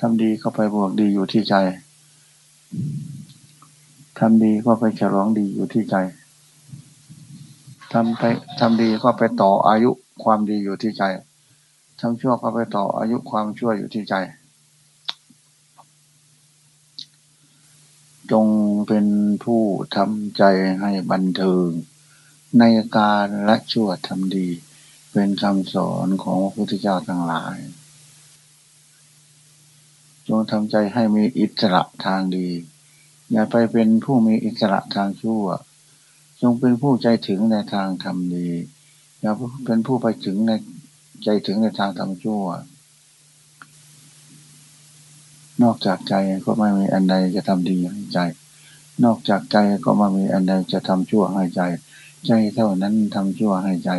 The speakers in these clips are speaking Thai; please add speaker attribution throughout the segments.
Speaker 1: ทำดีก็ไปบวกดีอยู่ที่ใจทำดีก็ไปฉลองดีอยู่ที่ใจทำไปทำดีก็ไปต่ออายุความดีอยู่ที่ใจทำชั่วก็ไปต่ออายุความชั่วอยู่ที่ใจ จงเป็นผู้ทำใจให้บันเทิง ในการละชั่วทำดี เป็นคำสอนของพระพุทธเจ้าทั้งหลาย จงทำใจให้มีอิสระทางดี อย่าไปเป็นผู้มีอิสระทางชั่ว จงเป็นผู้ใจถึงในทางทำดี อย่าเป็นผู้ไปถึงในใจถึงในทางทำชั่ว นอกจากใจก็ไม่มีอันใดจะทำดีให้ใจ นอกจากใจก็ไม่มีอันใดจะทำชั่วให้ใจ ใจเท่านั้นทำชั่วให้ใจ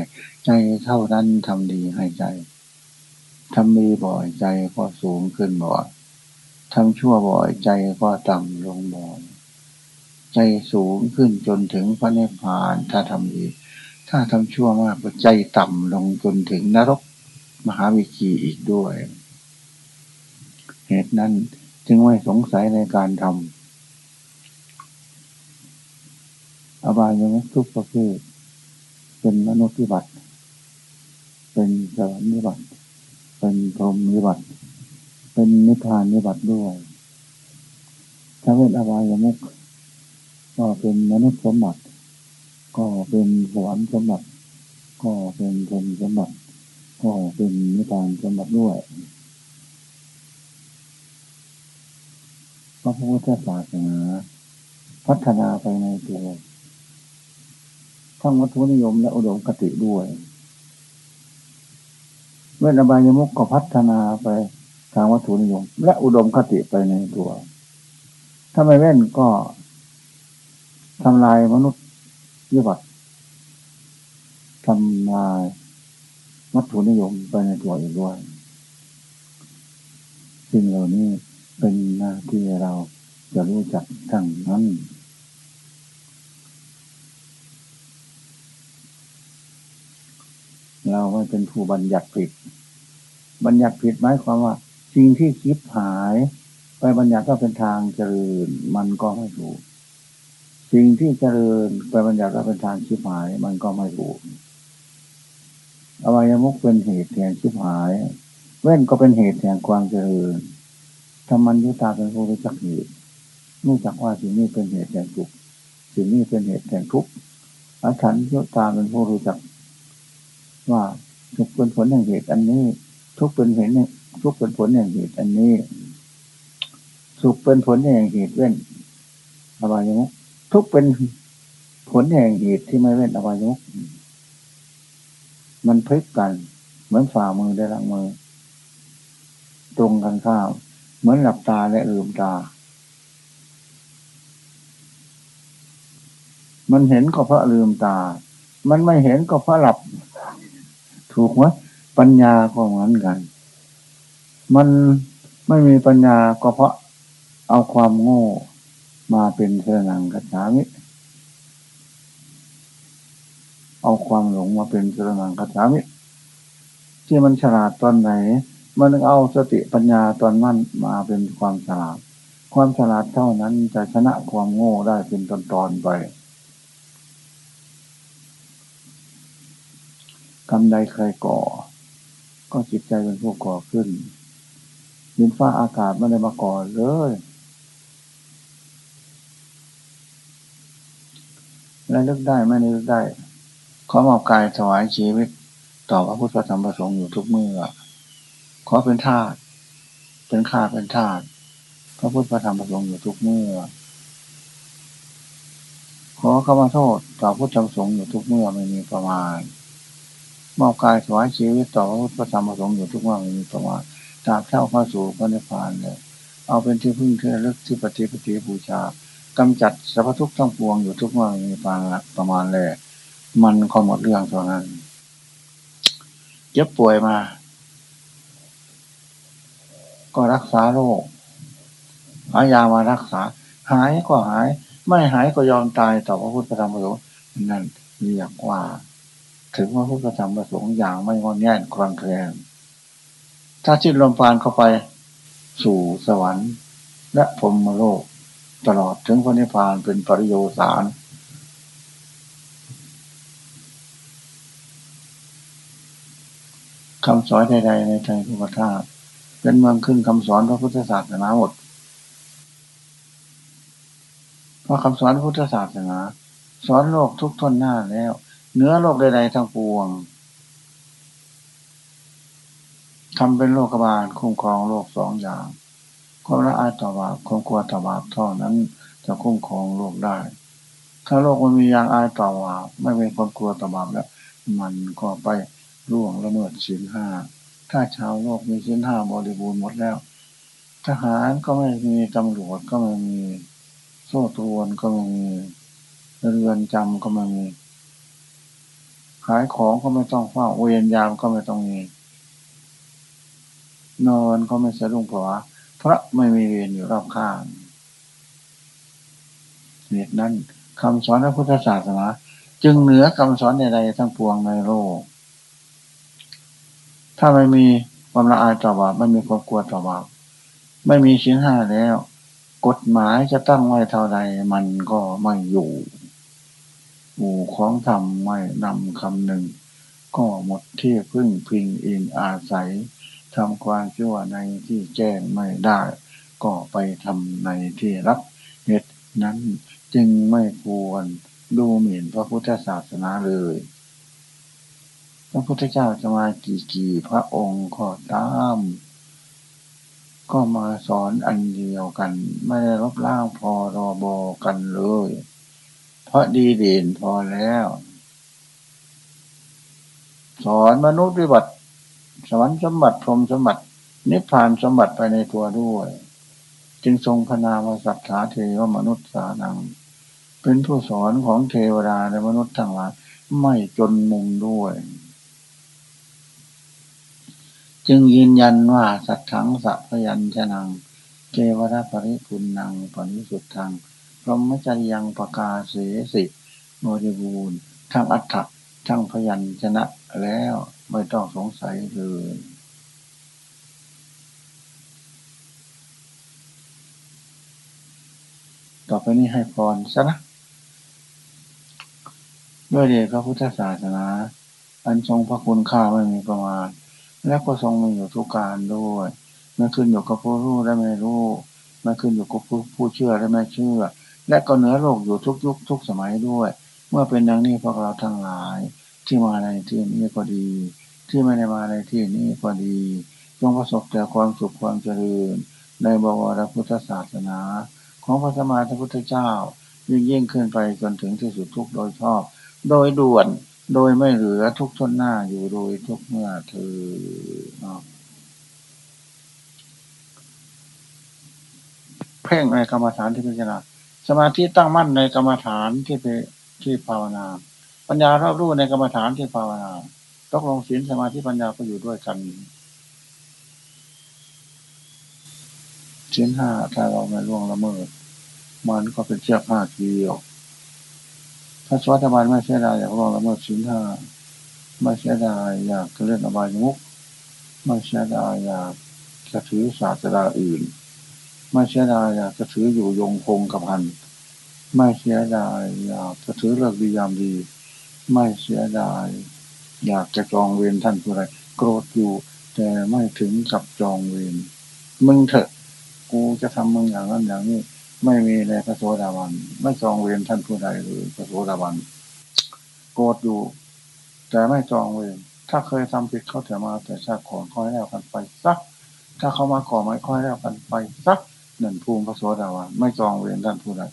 Speaker 1: ใจเท่านั้นทำดีให้ใจทำดีบ่อยใจก็สูงขึ้นบ่อย ทำชั่วบ่อยใจก็ต่ำลงบ่อยใจสูงขึ้นจนถึงพระนิพพาน ถ้าทำดี ถ้าทำชั่วมากก็ใจต่ำลงจนถึงนรกมหาวิคีอีกด้วย เหตุนั้นจึงไม่สงสัยในการทำอบายยังทุกประเภทเป็นมนุษย์วิบัติ เป็นสวรรค์วิบัติ เป็นพรหมวิบัติ เป็นนิพพานนิบัติด้วยถ้าเป็นอบายมุกก็เป็นมนุษย์สมบัติ ก็เป็นสวรรค์สมบัติ ก็เป็นพรมสมบัติ ก็เป็นนิพพานสมบัติด้วยพระพุทธศาสนาพัฒนาไปในตัวทั้งวัตถุนิยมและอุดมคติด้วยเวทอบายมุกก็พัฒนาไป ทางวัตถุนิยม และอุดมคติไปในตัว ถ้าไม่เว้นก็ทำลายมนุษย์ยุบัติทำลายวัตถุนิยมไปในตัวอีกด้วยสิ่งเหล่านี้เป็นหน้าที่เราจะรู้จักทั้งนั้นเราไม่เป็นผู้บัญญัติผิด บัญญัติผิดหมายความว่า สิ่งที่คิดหาย ไปบัญญัติว่าเป็นทางเจริญ มันก็ไม่ถูก สิ่งที่เจริญไปบัญญัติว่าเป็นทางคิดหาย มันก็ไม่ถูกอวัยมุกเป็นเหตุแห่งคิดหาย เว้นก็เป็นเหตุแห่งความเจริญธรรมันยุตาเป็นผู้รู้จักเหตุรู้จักว่าสิ่งนี้เป็นเหตุแห่งทุกสิ่งนี้เป็นเหตุแห่งทุกอาฉันยุตาเป็นผู้รู้จัก ว่าทุกเป็นผลแห่งเหตุอันนี้ ทุกเป็นเหตุ ทุกเป็นผลแห่งเหตุอันนี้ สุขเป็นผลแห่งเหตุเว้นอบายมุกทุกเป็นผลแห่งเหตุที่ไม่เว้นอบายมุกมันพลิกกัน เหมือนฝ่ามือได้ลังมือ ตรงกันข้าวเหมือนหลับตาและลืมตา มันเห็นก็เพราะลืมตา มันไม่เห็นก็เพราะหลับ ถูกไหมปัญญาก็เหมือนกัน มันไม่มีปัญญาก็เพราะเอาความโง่มาเป็นเสนังกัจฉามิ เอาความหลงมาเป็นเสนังกัจฉามิ ที่มันฉลาดตอนไหน มันเอาสติปัญญาตอนนั้นมาเป็นความฉลาด ความฉลาดเท่านั้นจะชนะความโง่ได้เป็นตอนๆไปกรรมใดใครก่อ ก็จิตใจเป็นผู้ก่อขึ้น ดินฟ้าอากาศไม่ได้มาก่อนเลยและเลือกได้ไม่ได้เลือกได้ขอมอบกายถวายชีวิตต่อพระพุทธธรรมประสงค์อยู่ทุกเมื่อขอเป็นทาสเป็นข้าเป็นทาสพระพุทธธรรมประสงค์อยู่ทุกเมื่อขอเข้ามาโทษต่อพุทธธรรมประสงค์อยู่ทุกเมื่อไม่มีประมาณมอบกายถวายชีวิตต่อพระพุทธธรรมประสงค์อยู่ทุกเมื่อไม่มีประมาณ ตราบเท่าเข้าสู่พระนิพพานเลย เอาเป็นที่พึ่งที่ระลึกที่ปฏิปฏิบูชากำจัดสรรพทุกข์ทั้งปวงอยู่ทุกเมื่อมีปานประมาณเลย มันก็หมดเรื่องเท่านั้นเจ็บป่วยมา ก็รักษาโรค หายามารักษา หายก็หาย ไม่หายก็ยอมตายต่อพระพุทธธรรมประสงค์นั่นเรียกว่า ถึงพระพุทธธรรมประสงค์อย่างไม่งอนแง่นคลางแคลน ถ้าจิ้นลมปานเข้าไป สู่สวรรค์ และพรมโลก ตลอดถึงพระนิพพานเป็นปริโยสารคำสอนใดๆในใจทุกธาตุเป็นเมืองขึ้นคำสอนพระพุทธศาสนาหมดเพราะคำสอนพุทธศาสนา สอนโลกทุกทนหน้าแล้ว เนื้อโลกใดๆทั้งปวง ทำเป็นโลกบาลคุ้มครองโลกสองอย่างความละอายต่อบาปความกลัวต่อบาปเท่านั้นจะคุ้มครองโลกได้ ถ้าโลกมันมีอย่างอายต่อบาปไม่มีความกลัวต่อบาปแล้ว มันก็ไปล่วงละเมิดศีลห้าถ้าชาวโลกมีศีลห้าบริบูรณ์หมดแล้ว ทหารก็ไม่มีตำรวจก็ไม่มี โซ่ตรวนก็ไม่มีเรือนจำก็ไม่มี ขายของก็ไม่ต้องเฝ้าเวรยามก็ไม่ต้องมี นอนก็ไม่สะดุ้งเพราเพราะไม่มีเวรอยู่รอบข้างเหตุนั้นคำสอนพระพุทธศาสนาจึงเหนือคำสอนใดๆทั้งปวงในโลก ถ้าไม่มีความละอายต่อบาปไม่มีความกลัวต่อบาปไม่มีชิ้นห้าแล้ว กฎหมายจะตั้งไว้เท่าใดมันก็ไม่อยู่หมู่ของธรรมไม่นำคำหนึ่ง ก็หมดที่พึ่งพิงอินอาศัย ทำความชั่วในที่แจ้งไม่ได้ ก็ไปทำในที่รับเหตุนั้นจึงไม่ควรดูหมิ่นพระพุทธศาสนาเลย พระพุทธเจ้าจะมากี่กี่พระองค์ก็ตาม ก็มาสอนอันเดียวกัน ไม่ได้ลบล้างพอรอบอกันเลย เพราะดีเด่นพอแล้ว สอนมนุษย์วิบัติ สวรรค์สมบัติพรมสมบัตินิพพานสมบัติไปในตัวด้วย จึงทรงพนามสัตถาเทวมนุษย์สานัง เป็นผู้สอนของเทวดาและมนุษย์ทั้งหลายไม่จนมุมด้วย จึงยืนยันว่าสัตถังสัพยัญชนะเกวราปริคุณนังปริสุทธังพรหมจรยังประกาศเสสิโมริบูรณ์ทั้งอัฏฐะ ทั้งพยัญชนะแล้วไม่ต้องสงสัยเลยต่อไปนี้ให้พรซะนะด้วยเดชพระพุทธศาสนา อันทรงพระคุณค่าไม่มีประมาณ และก็ทรงมีอยู่ทุกการด้วยไม่ขึ้นอยู่กับผู้รู้และไม่รู้ไม่ขึ้นอยู่กับผู้ผู้เชื่อและไม่เชื่อ และก็เหนือโลกอยู่ทุกยุคทุกสมัยด้วย เมื่อเป็นดังนี้พวกเราทั้งหลายที่มาในที่นี้ก็ดี ที่ไม่ได้มาในที่นี้ก็ดีจงประสบแต่ความสุขความเจริญ ในบวรพุทธศาสนา ของพระสมมาพระพุทธเจ้า ยิ่งยิ่งขึ้นไปจนถึงที่สุดทุกโดยชอบ โดยด่วนโดยไม่เหลือทุกทนหน้าอยู่โดยทุกเมื่อเธอเพ่งในกรรมฐานที่พิจารณาสมาธิตั้งมั่นในกรรมฐานที่ไป ที่ภาวนา ปัญญารอบรู้ในกรรมฐานที่ภาวนาตกลงศีลสมาธิปัญญาก็อยู่ด้วยกันศีลห้าถ้าเราไม่ล่วงละเมิด มันก็เป็นเชือกห้าเกี่ยวถ้าสวัสดิบาลไม่เสียดายอยากลองละเมิดสินห้าไม่เสียดายอยากเล่นอบายมุกไม่เสียดายอยากจะถือศาสดาอื่น ไม่เสียดายอยากจะถืออยู่ยงคงกับพัน ไม่เสียดายอยากจะถือเลิกดียามดี ไม่เสียดาย อยากจะจองเวรท่านผู้ใดโกรธอยู่ แต่ไม่ถึงกับจองเวรมึงเถอะ กูจะทำมึงอย่างนั้นอย่างนี้ ไม่มีในพระโสดาบันไม่จองเวรท่านผู้ใดเลยพระโสดาบันโกรธอยู่ แต่ไม่จองเวรถ้าเคยทำผิดเขาเถอะมาแต่ชาติก่อนค่อยแล้วกันไปสัก ถ้าเขามาก่อไม่ค่อยแล้วกันไปสักหนึ่งภูมิพระโสดาบันไม่จองเวรท่านผู้ใด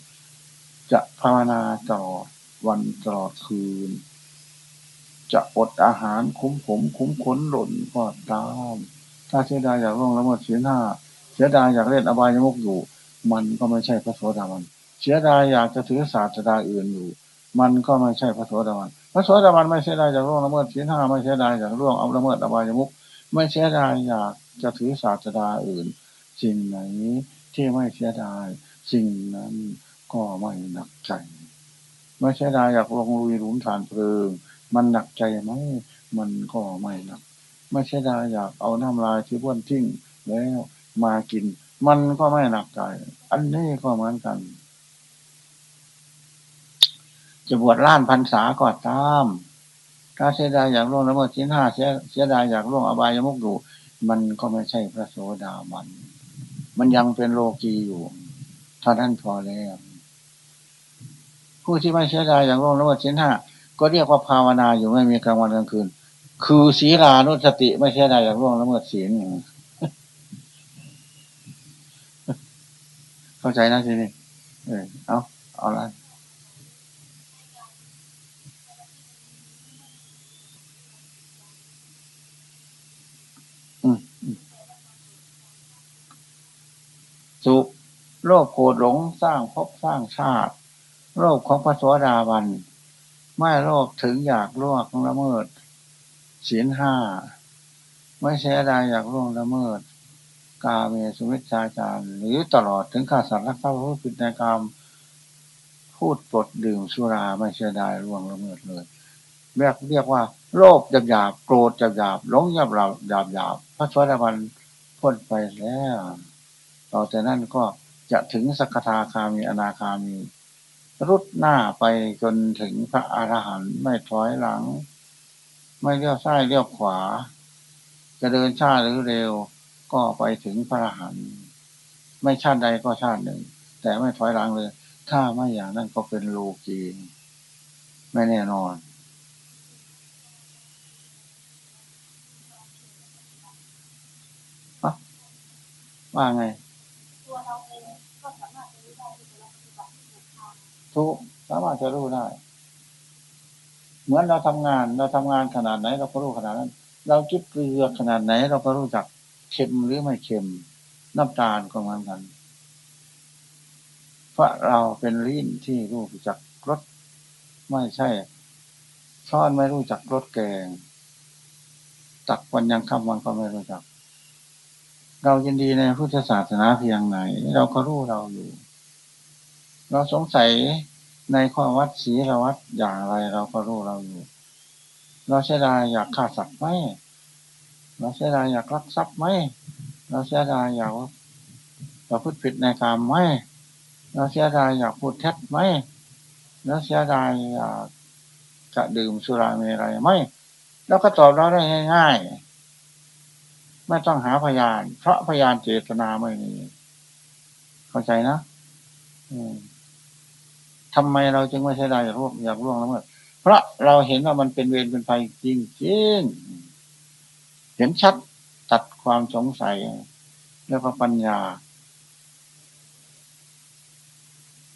Speaker 1: จะภาวนาตลอดวันตลอดคืน จะอดอาหารคุ้มผมคุ้มขนหล่นก็ตาม ถ้าเสียดายอยากร่องละเมิดเสียหน้า เสียดายอยากเล่นอบายมุกอยู่ มันก็ไม่ใช่พระโสดาบัน เสียดายอยากจะถือศาสดาอื่นอยู่ มันก็ไม่ใช่พระโสดาบัน พระโสดาบันไม่เสียดายจากร่วงละเมิดศีลห้า ไม่เสียดายจากร่วงเอาละเมิดอบายมุก ไม่เสียดายอยากจะถือศาสดาอื่น สิ่งไหนที่ไม่เสียดาย สิ่งนั้น ก็ไม่หนักใจ ไม่เสียดายอยากลงลุยหลุมฐานเพลิง มันหนักใจไหมมันก็ไม่หนัก ไม่เสียดายอยากเอาน้ำลายที่บ้วนทิ้งแล้วมากิน มันก็ไม่หนักใจ อันนี้ก็เหมือนกัน จะบวชล้านพันษาก็ตามถ้าเสียดายอยากล่วงละเมิดชิ้นห้าเสียเสียดายอยากล่วงอบายมุกอยู่มันก็ไม่ใช่พระโสดาบัน มันยังเป็นโลกีอยู่ท่านั้นพอแล้ว ผู้ที่ไม่เสียดายอย่างร่วงละเมิดชิ้นห้าก็เรียกว่าภาวนาอยู่ไม่มีกลางวันกลางคืน คือศีลานุสติไม่เสียดายอย่างร่วงละเมิดศีลเข้าใจนะทีนี้เออเอาเอาละสุโลกโกรธหลงสร้างภพสร้างชาติ โรคของพระสวสดาบัน ไม่โรคถึงอยากล่วงละเมิดศีลห้าไม่เสียดายอยากล่วงละเมิด กาเมสุมิชาจารหรือตลอดถึงข้าสัตว์รักษาพระผิดในกรรมพูดปลดดื่มสุราไม่เสียดายล่วงละเมิดเลยเรียกเรียกว่า โลภหยาบหยาบโกรธหยาบหยาบหลงหยาบหยาบหยาบหยาบพระสวสดาบันพ้นไปแล้วต่อจากนั้นก็จะถึงสักทาคามีอนาคามี รุดหน้าไปจนถึงพระอรหันต์ไม่ถอยหลัง ไม่เลี้ยวซ้ายเลี้ยวขวา จะเดินช้าหรือเร็วก็ไปถึงพระอรหันต์ไม่ชาติใดก็ชาติหนึ่ง แต่ไม่ถอยหลังเลย ถ้าไม่อย่างนั้นก็เป็นโลกีไม่แน่นอนว่าไง ทุกสามารถจะรู้ได้ เหมือนเราทำงาน เราทำงานขนาดไหน เราก็รู้ขนาดนั้น เราจุดเกลือขนาดไหน เราก็รู้จักเค็มหรือไม่เค็ม น้ำตาลก็เหมือนกัน เพราะเราเป็นลิ้นที่รู้จักรสไม่ใช่ช้อนไม่รู้จักรสแกง ตักวันยังคำวันก็ไม่รู้จัก เรายินดีในพุทธศาสนาเพียงไหน เราก็รู้เราอยู่ เราสงสัยในข้อวัดศีลวัดอย่างไรเราก็รู้เราอยู่ เราเสียดายอยากฆ่าสัตว์ไหมเราเสียดายอยากลักทรัพย์ไหมเราเสียดายอยากเราพูดผิดในกรรมไหมเราเสียดายอยากพูดเท็จไหมเราเสียดายอยากจะดื่มสุราเมรัยไหมแล้วก็ตอบเราได้ง่ายๆไม่ต้องหาพยาน เพราะพยานเจตนาไม่มีเข้าใจนะ อืม ทำไมเราจึงไม่ใช่ได้อยากร่วงอยากร่วงแล้วเมื่อเพราะเราเห็นว่ามันเป็นเวรเป็นภัยจริงจริงเห็นชัดตัดความสงสัย แล้วก็ปัญญา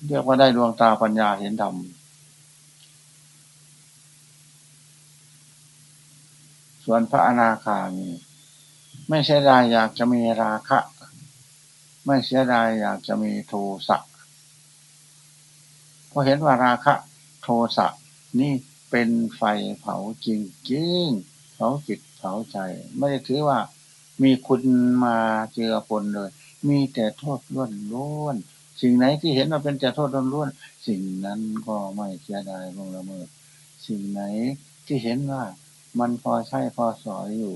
Speaker 1: เรียกว่าได้ดวงตาปัญญาเห็นธรรมส่วนพระอนาคามีไม่เสียดายอยากจะมีราคะ ไม่เสียดายอยากจะมีโทสะ พอเห็นว่าราคะโทสะนี่เป็นไฟเผาจริงจริงเผาจิตเผาใจ ไม่ได้ถือว่ามีคุณมาเจือปนเลย มีแต่โทษล้วนล้วนสิ่งไหนที่เห็นว่าเป็นแต่โทษล้วนล้วนสิ่งนั้นก็ไม่เสียดายลงละเมิดสิ่งไหนที่เห็นว่ามันพอใช่พอสอยอยู่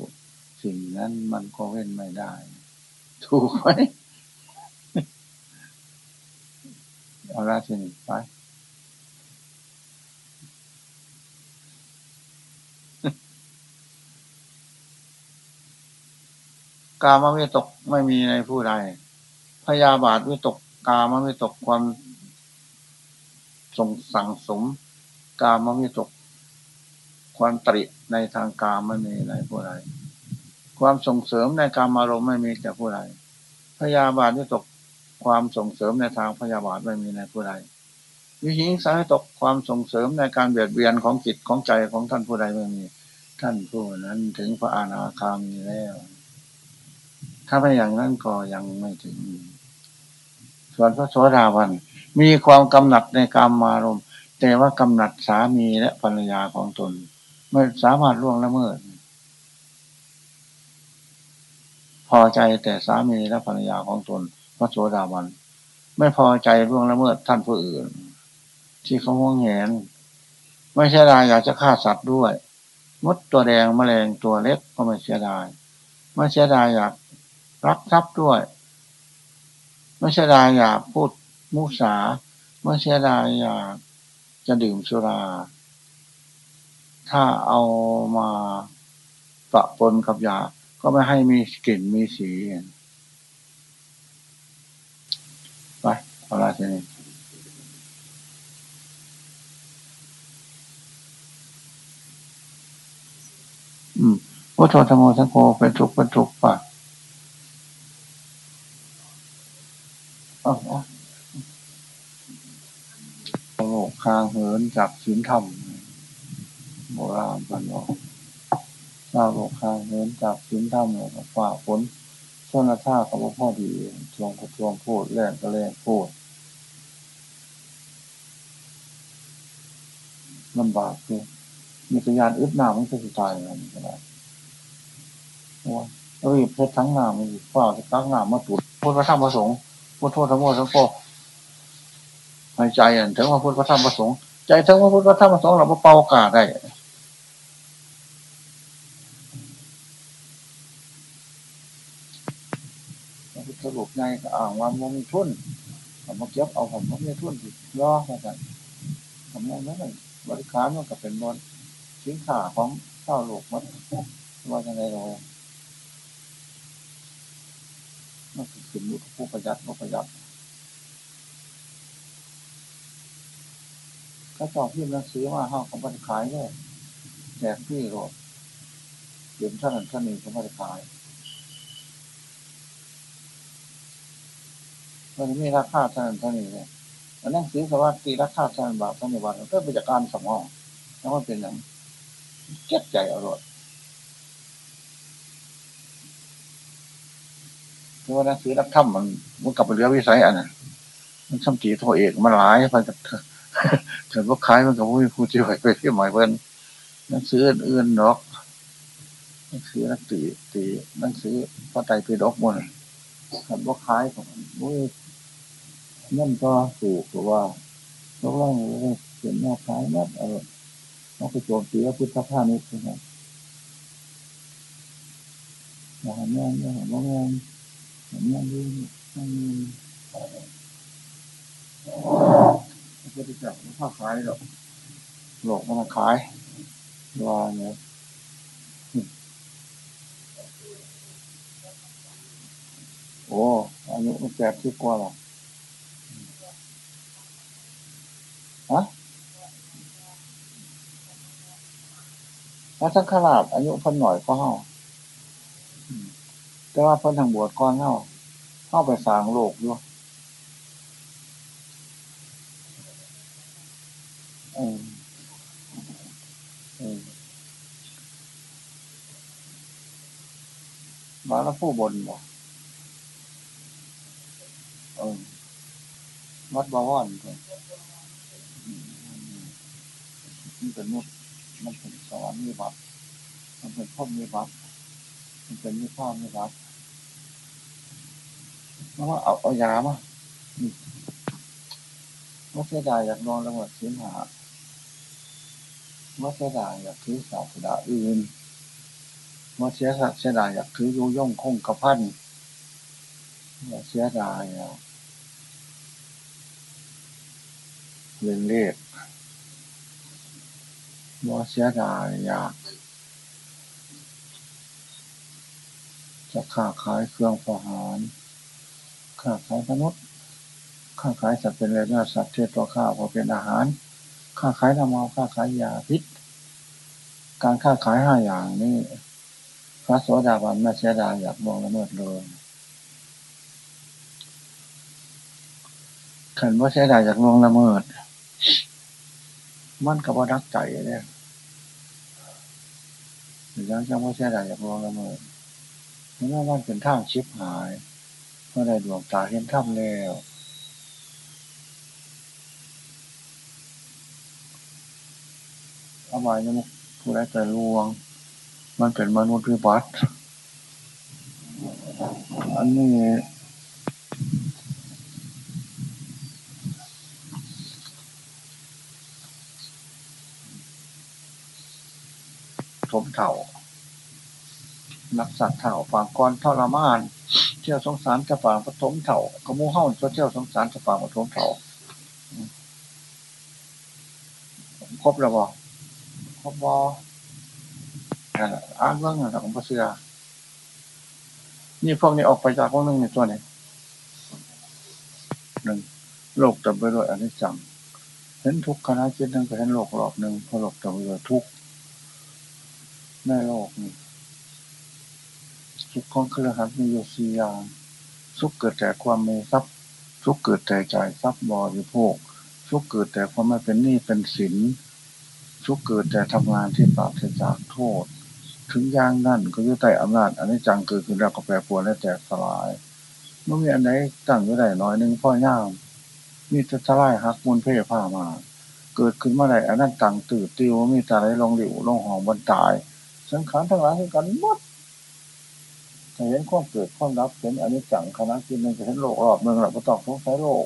Speaker 1: สิ่งนั้นมันก็เว้นไม่ได้ ถูกไหมเอาละทีนี้ไป กามวิตกไม่มีในผู้ใด พยาบาทวิตก กามวิตกความส่งสั่งสม กามวิตก ความตริในทางกามไม่มีในผู้ใด ความส่งเสริมในกามอารมณ์ไม่มีแก่ผู้ใด พยาบาทวิตก ความส่งเสริมในทางพยาบาทไม่มีในผู้ใดวิหิงสาตกความส่งเสริมในการเบียดเบียนของจิตของใจของท่านผู้ใดไม่มี ท่านผู้นั้นถึงพระอนาคามีแล้ว ถ้าไม่อย่างนั้นก็ยังไม่ถึง ส่วนพระโสดาบัน มีความกำหนัดในกามมารมแต่ว่ากำหนัดสามีและภรรยาของตน ไม่สามารถล่วงละเมิด พอใจแต่สามีและภรรยาของตน พระโสดาบัน ไม่พอใจล่วงละเมิดท่านผู้อื่น ที่เขาห่วงแหน ไม่ใช่ดายอยากจะฆ่าสัตว์ด้วยมดตัวแดงแมลงตัวเล็กก็ไม่เสียดาย ไม่เสียดายอยาก รักทรัพย์ด้วย ไม่เสียดายอยากพูดมุสาไม่เสียดายอยากจะดื่มสุรา ถ้าเอามาปะปนกับยา ก็ไม่ให้มีกลิ่นมีสีไปเอาละทีนี้อืมพุทโธธรรมสังโฆเป็นทุกข์เป็นทุกข์ป่ะ โลกคางเหินจากศีลธรรมโบราณพันบอกชาวโลกคางเหินจากศีลธรรมเนี่ยฝ่าฝนช่วงท่ากับพ่อดีทวงก็ทวงพูดแรงก็แรงพูดลำบากคือมีสัญญาณอึดหนามันก็จะตายอะไรก็ได้ว่าเอ้ยเพชรทั้งหนามันฝ้าทั้งหนามาตุดพุทธธรรมประสงค์ พุทโธธรรมโอสังโฆหายใจอะถึงว่าพุทธธรรมประสงค์ใจถึงว่าพุทธธรรมประสงค์เราเป่ากาได้สรุปไงก็อ่างว่ามันมีทุนผมมาเก็บเอาผมมีทุนที่รอกันผมมองนั้นบริการมันก็เป็นบนสินค้าของเจ้าโลกมันว่าจะไงเรามัน ขึ้นอยู่กับผู้ประหยัดผู้ประหยัดก็จองพิมพ์หนังสือมาห้าของบริขายด้วยแจกพี่รถเดี๋ยวท่านนั้นท่านนี้ของบริขายมันมีราคาท่านนั้นท่านนี้เลยมันนั่งซื้อสวัสดิ์ราคาท่านบาทท่านในวันก็เป็นจากการสมองแล้วมันเป็นอย่างเจ็บใจอร่อย เพราะว่านักซื้อนักถ้ำมันมันกลับไปเรือวิสัยอันนั้นมันช่ำตีโทเอกมันหลายพันกับเถิดว่าคล้ายมันกับผู้มีผู้ที่ไหวไปที่หมายเพิ่นนักซื้ออื่นๆนอกนักซื้อนักตีตีนักซื้อพระไตรปิฎกมันเถิดว่าคล้ายของมุ้ยนั่นก็ถูกหรือว่าเราเล่าเขียนแนวคล้ายนัดเออเราไปโจมตีว่าพุทธภาพนี้ใช่ไหมอย่างนี้อย่างนี้อย่างนี้อย่าง นี้อย่างนี้พระพุทธเจ้าไม่ค้าขายหรอกหลอกมันขายว่าเนี่ยโอ้อายุแปดที่กว่าหรอฮะพระสังฆราชอายุพันหน่อยก็เฮา แต่ว่าเพิ่นทางบวชก่อนเฮาเข้าไปสร้างโลกด้วยมาแล้วผู้บนบอกวัดบวรมันเป็นนุษมันเป็นสวรรค์มีบัตมันเป็นพ่อมีบัตมันเป็นมีข้ามีบัต แล้วว่าเอาเอายามาไม่เสียดายอยากนอนละหมาดสินหาไม่เสียดายอยากถือศาสนาอื่นไม่เสียเสียดายอยากถือยุย่งคงกระพันไม่เสียดายอยากเล่นเลขบ่าเสียดายอยากจะค้าขายเครื่องประหาร ค้าขายมนุษย์ค้าขายสัตว์เป็นเนื้อสัตว์เทศตัวข้าวพอเป็นอาหาร ค้าขายน้ำมันค้าขายยาพิษ การค้าขายห้าอย่างนี้พระโสดาบันไม่เสียดายอยากมองละเมิดเลยขันว่าเสียดายอยากมองละเมิด มันกับว่ารักใจเนี่ยหรือยังจะว่าเสียดายอยากมองละเมิดเพราะว่ามันเป็นทางชิบหาย เมื่อได้ดวงตาเห็นถ้ำแล้ว อบายยังผู้ใดแต่ลวง มันเป็นมนุษย์วิบัติอันนี้ทมเถ่านักสัตว์เถ่าฝางก้อนทรมาน เที่ยวสงสารจะฝางปฐมเถ่าขมูเฮ้าเที่ยวสงสารจะฝางปฐมเถ่าครบแล้วบอครบบออ่านเรื่องอะไรของพระเสือนี่พวกนี้ออกไปจากพวกนึงในตัวนี้หนึ่งโลกจำไปด้วยอันิจจังเห็นทุกขณะจิตนึงก็เห็นโลกรอบหนึ่งพอโลกจำไปด้วยทุกในโลกนี้ สุขของเครือขันมีอยู่สี่อย่างสุขเกิดแต่ความมีทรัพย์สุขเกิดแต่ใจทรัพย์บริโภคสุขเกิดแต่ความไม่เป็นหนี้เป็นสินสุขเกิดแต่ทำงานที่ปราศจากโทษ ถึงอย่างนั่นก็ยุ่ใต้อำนาจอันนี้จังเกิดขึ้นแล้วก็แปรปรวนและแตกสลายเมื่อมีอันไหนตั้งอยู่ได้น้อยหนึ่งพ่อย่ามมีจะทลายหักมูลเพ่ผ้ามา เกิดขึ้นเมื่อไรอันนั้นต่างตื่นติวมีตาไรลงหลิวลงหองบนตาย สังขารทั้งหลายคือกันหมด เห็นความเกิดความรับเห็นอนนี้จังคณะกินหนึ่งจะเห็นโลกรอบเมืองเราก็ต้องสงสัยโลก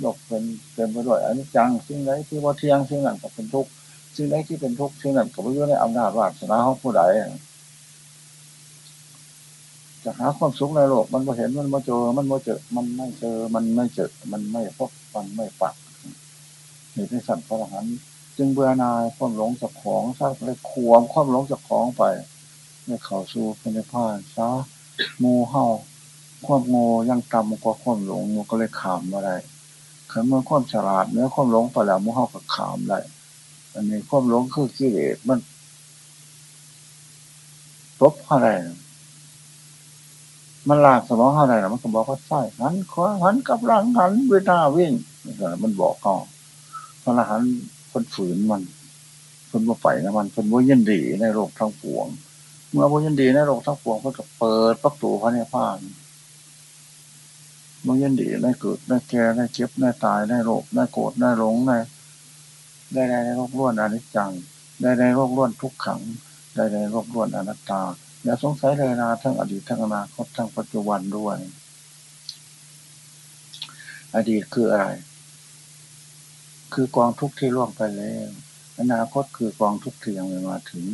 Speaker 1: โลกเป็นเป็นไปด้วยอนนี้จังสิ่งใดที่ว่าเที่ยงสิ่งนั้นก็เป็นทุกข์สิ่งใดที่เป็นทุกข์สิ่งนั้นก็ไม่ยุ่ในอำนาจวาสนาของผู้ใดจะหาความสุขในโลกมันมาเห็นมันมาเจอ มันมาเจอ มันไม่เจอ มันไม่เจอ มันไม่พบมันไม่ปักเหตุที่สัตว์พระหันจึงเบื่อนายความหลงจากของซกเลยขวมความหลงจากของไป ไม่เข่าสู้เป็นผ่านซะมูเห่าความโง่ยังต่ำกว่าความหลงมันก็เลยขามมาได้ขันเมื่อความฉลาดเนื้อความหลงไปแล้วมูเห่าก็ขามได้อันนี้ความหลงคือกิเลสมันลบอะไรมันลากสมองอะไรนะมันก็บอกว่าใช่หันขวาหันกับหลังหันเวลาวิ่งมันบอกเขาพระหันคนฝืนมันคนมาไฟนะมันคนว่ายินดีในโลกทั้งปวง เมื่อว่ายินดีในโลกทั้งปวงก็จะเปิดประตูพระเนพานมื่อยินดีในเกิดในแก่ในเจ็บในตายในโรคในโกรธในหลงในได้ในโรคล้วนอนิจจัง ได้ในโรคล้วนทุกขัง ได้ในโรคล้วนอนัตตาอย่าสงสัยเลยนะทั้งอดีตทั้งอนาคตทั้งปัจจุบันด้วย อดีตคืออะไร คือกองทุกข์ที่ล่วงไปแล้ว อนาคตคือกองทุกข์ที่ยังไม่มาถึง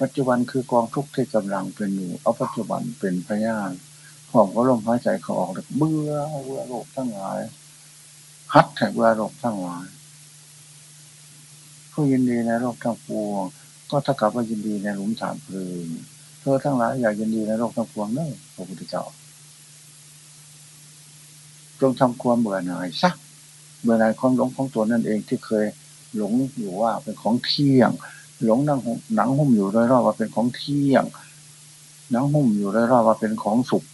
Speaker 1: ปัจจุบันคือกองทุกข์ที่กำลังเป็นอยู่ เอาปัจจุบันเป็นพยานผมก็ลมหายใจเขาออกเลยเบื่อเบื่อโรคทั้งหลายฮัดแห่เบื่อโรคทั้งหลาย ผู้ยินดีในโรคทั้งปวง ก็เท่ากับว่ายินดีในหลุมฐานเพลิงเธอทั้งหลายอยากยินดีในโลกทั้งปวงเนอะพระพุทธเจ้าจงทำความเบื่อหน่ายสักเบื่อหน่ายความหลงของตัวนั่นเองที่เคยหลงอยู่ว่าเป็นของเที่ยง หลงนั่งหนังหุ้มอยู่โดยรอบว่าเป็นของเที่ยง หนังหุ้มอยู่โดยรอบว่าเป็นของสุข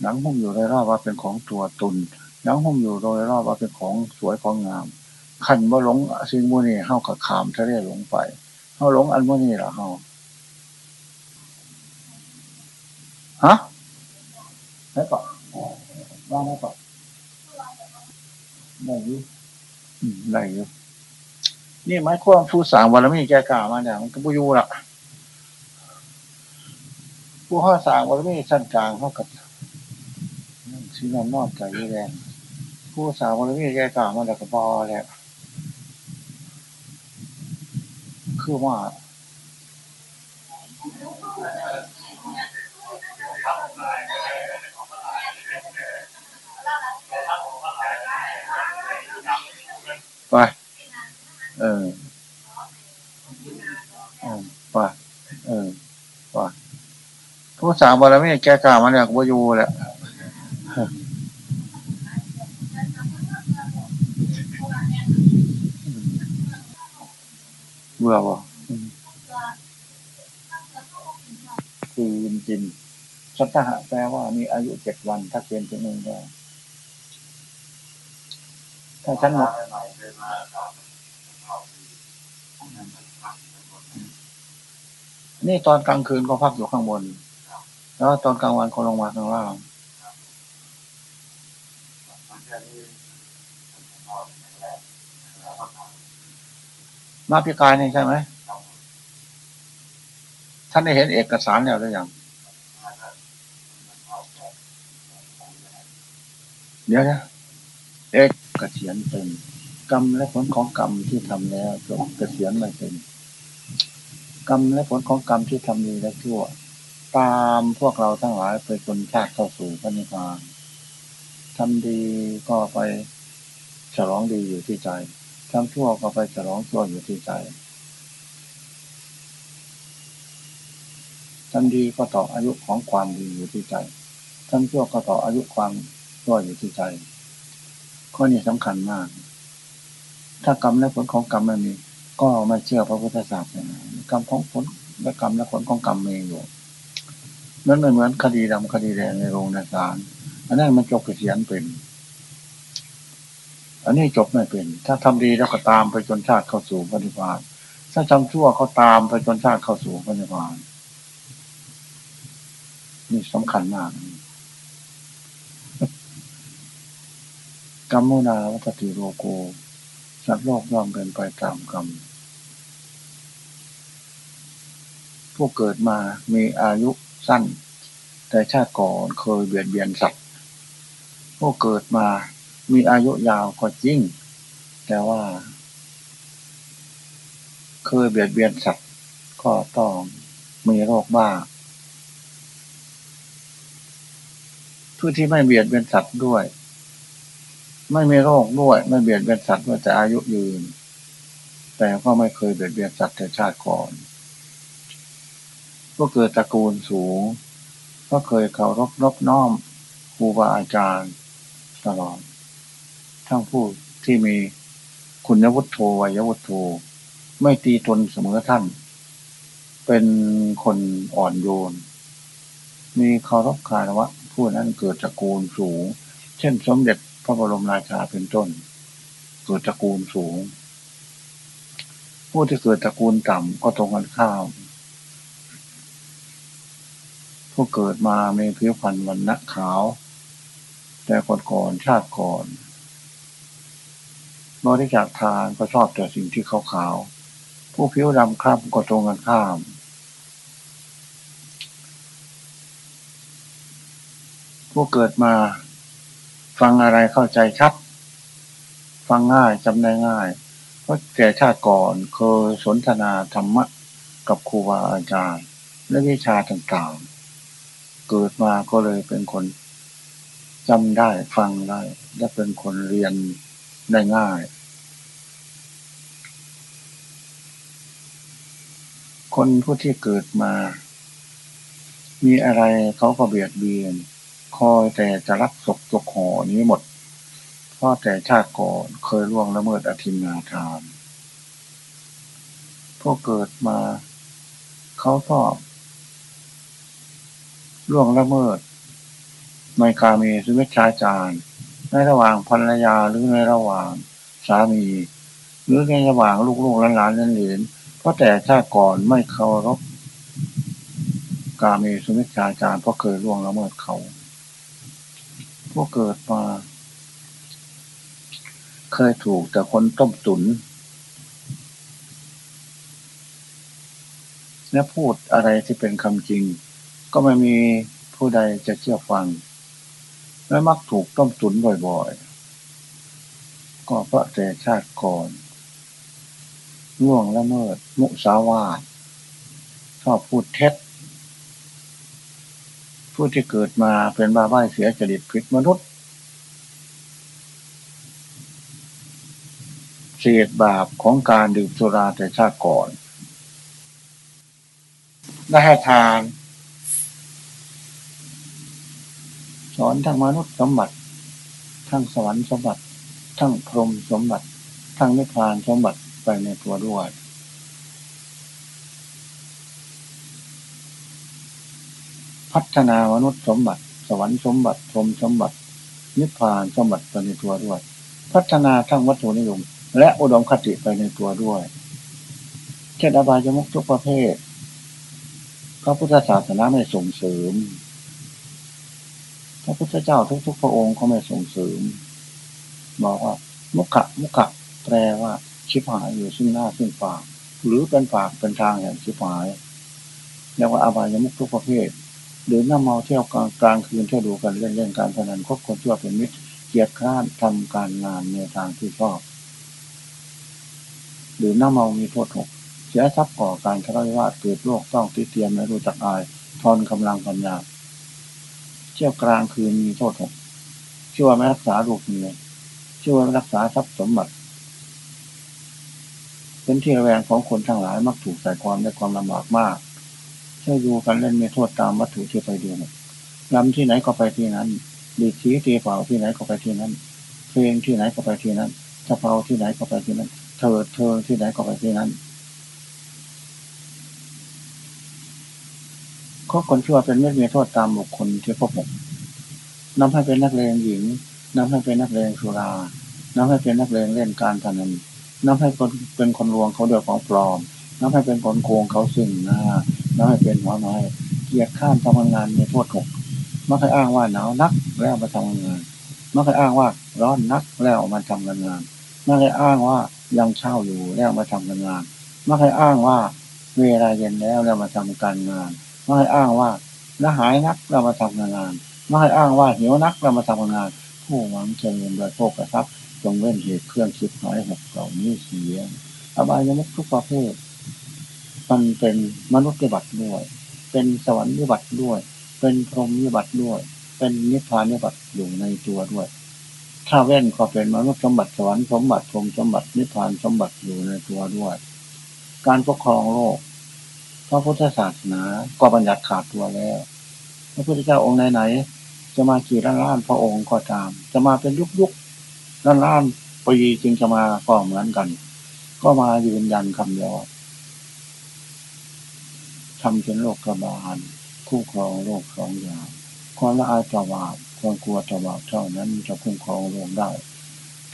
Speaker 1: หนังหุ้มอยู่โดยรอบว่าเป็นของตัวตนหนังหุ้มอยู่โดยรอบว่าเป็นของสวยของงามขันว่าหลงสิ่งโมนี่เข้ากับขามทะเลหลงไปเข้าหลงอันโมนี่หรอเข้าฮะไหนก่อนว่าไหนก่อนได้อยู่ได้อยู่ นี่หมายความผู้สางวันละมีแก่กล่ามาเนี่ยมันก็บุยูละผู้ข้อสางวันละมีชั้นกลางเขากับชิ้นนั้นนอกใจแรงผู้สางวันละมีแก่กล่ามาแต่ก็พอแล้วคือว่าไปเออไปเออไป ผู้สาวบารมีแก่กล่าวมาเนี่ยว่าอยู่แหละเบื่อบ่คือจริงสัตหะแปลว่ามีอายุเจ็ดวัน ถ้าเกินถึงหนึ่งได้ถ้าฉันหมดนี่ตอนกลางคืนก็พักอยู่ข้างบน แล้วตอนกลางวันก็ลงมาข้างล่างมาพิกายนี่ใช่ไหมท่านได้เห็นเอกสารแล้วหรือยังเดี๋ยวนะเอกเกษียณเป็น กรรมและผลของกรรมที่ทำแล้วจบเกษียณไม่เป็น กรรมและผลของกรรมที่ทำดีและชั่ว ตามพวกเราทั้งหลายไปจนชาติเข้าสู่พระนิพพานทำดีก็ไปฉลองดีอยู่ที่ใจทำชั่วก็ไปฉลองชั่วอยู่ที่ใจทำดีก็ต่ออายุของความดีอยู่ที่ใจทำชั่วก็ต่ออายุความชั่วอยู่ที่ใจ ข้อนี้สำคัญมาก ถ้ากรรมและผลของกรรมไม่มี ก็ไม่เชื่อพระพุทธศาสนากรรมของผลและกรรมและผลของกรรมมีอยู่ นั่นเหมือนคดีดำคดีแดงในโรงในศาลอันนั้นมันจบเขียนเป็น อันนี้จบไม่เป็น ถ้าทำดีแล้วก็ตามไปจนชาติเข้าสู่พระนิพพานถ้าทำชั่วเขาตามไปจนชาติเข้าสู่พระนิพพานนี่สำคัญมากกรรมโมนาวัตติโลโกสัตว์โลกย่อมเป็นไปตามกรรมพวกเกิดมามีอายุ สั้น แต่ชาติก่อนเคยเบียดเบียนสัตว์พวกเกิดมามีอายุยาวก็จริง แต่ว่า เคยเบียดเบียนสัตว์ก็ต้องมีโรคบ้าผู้ที่ไม่เบียดเบียนสัตว์ด้วย ไม่มีโรคด้วย ไม่เบียดเบียนสัตว์ด้วยแต่อายุยืน แต่ก็ไม่เคยเบียดเบียนสัตว์แต่ชาติก่อน ก็เกิดตระกูลสูง ก็เคยเคารพนบน้อมครูบาอาจารย์ตลอด ทั้งผู้ที่มีคุณวุฒโธวัยวุฒโธไม่ตีตนเสมอท่าน เป็นคนอ่อนโยน มีเคารพคารวะ ผู้นั้นเกิดตระกูลสูง เช่นสมเด็จพระบรมราชาเป็นต้น เกิดตระกูลสูง ผู้ที่เกิดตระกูลต่ำก็ตรงกันข้าม ผู้เกิดมามีผิวพรรณวันณะขาว แต่ก่อนก่อนชาติก่อนบริจาคทานก็ชอบแต่สิ่งที่ขาวขาวผู้ผิวดำคล้ำก็ตรงกันข้าม ผู้เกิดมา ฟังอะไรเข้าใจชัด ฟังง่ายจำได้ง่ายเพราะแก่ชาติก่อนเคยสนทนาธรรมะกับครูบาอาจารย์ และวิชาต่างๆ เกิดมาก็เลยเป็นคนจำได้ฟังได้ และเป็นคนเรียนได้ง่าย คนผู้ที่เกิดมา มีอะไรเขาก็เบียดเบียน คอยแต่จะรับศกจกหอนี้หมดเพราะแต่ชาติก่อนเคยล่วงละเมิดอธินาทานพวกเกิดมา เขาชอบ ล่วงละเมิดไม่กามีสุวิชาจารในระหว่างภรรยาหรือในระหว่างสามี หรือในระหว่างลูกๆหลานๆเหลนเพราะแต่ชาติก่อนไม่เคารพกามีสุวิชาจารเพราะเคยล่วงละเมิดเขาพวกเกิดมาเคยถูกแต่คนต้มตุนและพูดอะไรที่เป็นคำจริง ก็ไม่มีผู้ใดจะเชื่อฟัง และมักถูกต้มตุนบ่อยๆ ก็เพราะแต่ชาติก่อนล่วงละเมิด มุสาวาทชอบพูดเท็จ ผู้ที่เกิดมาเป็นบาบ้เสียจริตผิดมนุษย์เศษบาปของการดื่มสุราแต่ชาติก่อนได้ให้ทาน สอนทั้งมนุษย์สมบัติ ทั้งสวรรค์สมบัติ ทั้งพรหมสมบัติ ทั้งนิพพานสมบัติไปในตัวด้วยพัฒนามนุษย์สมบัติ สวรรค์สมบัติพรหมสมบัติ นิพพานสมบัติไปในตัวด้วย พัฒนาทั้งวัตถุนิยมและอุดมคติไปในตัวด้วยเช่นอบายมุกทุกประเภทพระพุทธศาสนาไม่ส่งเสริม พระพุทธเจ้าทุกๆ พระองค์เขาไม่ส่งเสริมบอกว่า มุขะมุขะแปลว่าชิบหายอยู่ซึ่งหน้าซึ่งปาก หรือเป็นปากเป็นทางแห่งชิบหายเรียกว่าอบายมุขทุกประเภท หรือน้ำเมาเที่ยวกลางกลางคืนเที่ยวดูกันเล่นเล่นการพนันคบคนชั่วเป็นมิตรเกียรติข้านทำการงานในทางที่ชอบ หรือน้ำเมามีโทษหกเสียทรัพย์ก่อการทะเลาะวิวาทเกิดโรคต้องติเตียมไม่รู้จักอาย ทอนกำลังปัญญา เที่ยวกลางคืนมีโทษหกชื่อว่าไม่รักษาลูกเมียชื่อว่าไม่รักษาทรัพย์สมบัติ เป็นที่ระแวงของคนทั้งหลายมักถูกใส่ความในความลำบากมากเชื่ออยู่กันเล่นมีโทษตามวัตถุที่ไปดูลำที่ไหนก็ไปที่นั้นดีชี้ตีเป่าที่ไหนก็ไปที่นั้น เพลงที่ไหนก็ไปที่นั้นสะเพาที่ไหนก็ไปที่นั้น เธอเธอที่ไหนก็ไปที่นั้น ข้อคนชั่วเป็นไม่มีโทษตามบุคคลที่พบเห็นนำให้เป็นนักเลงหญิงนำให้เป็นนักเลงสุรานำให้เป็นนักเลงเล่นการพนันนำให้คนเป็นคนลวงเขาเดือดของปลอมนำให้เป็นคนโกงเขาซึ่งหน้านำให้เป็นหัวไม้เกียรข้ามทำงานในโทษหกมักให้อ้างว่าหนาวนักแล้วมาทำงานมักให้อ้างว่าร้อนนักแล้วมาทำงานงานมักให้อ้างว่ายังเช่าอยู่แล้วมาทำงานงานมักให้อ้างว่าเวลาเย็นแล้วแล้วมาทำการงาน ไม่ให้อ้างว่าละหายนักเรามาทำงานไม่ให้อ้างว่าหิวนักเรามาทำงาน ผู้หวังเจริญโดยโภกทรัพย์จงเว้นเหตุเครื่องคิดหายหกเหล่านี้เสียอบายมุกทุกประเภท มันเป็นมนุษย์วิบัติด้วย เป็นสวรรค์วิบัติด้วย เป็นพรหมวิบัติด้วย เป็นนิพพานวิบัติอยู่ในตัวด้วย ถ้าเว้นก็เป็นมนุษย์สมบัติสวรรค์สมบัติพรหมสมบัตินิพพานสมบัติอยู่ในตัวด้วย การปกครองโลก พระพุทธศาสนาก็บัญญัติขาดตัวแล้ว พระพุทธเจ้าองค์ไหนๆจะมากี่ล้านล้านพระองค์ก็ตาม จะมาเป็นยุคยุคล้านล้านปีจึงจะมาก็เหมือนกัน ก็มายืนยันคำเดียวทำเป็นโลกกระบาลคู่ครองโลกสองอย่างความละอายต่อบาปความกลัวต่อบาปเท่านั้นจะคุ้มครองโลกได้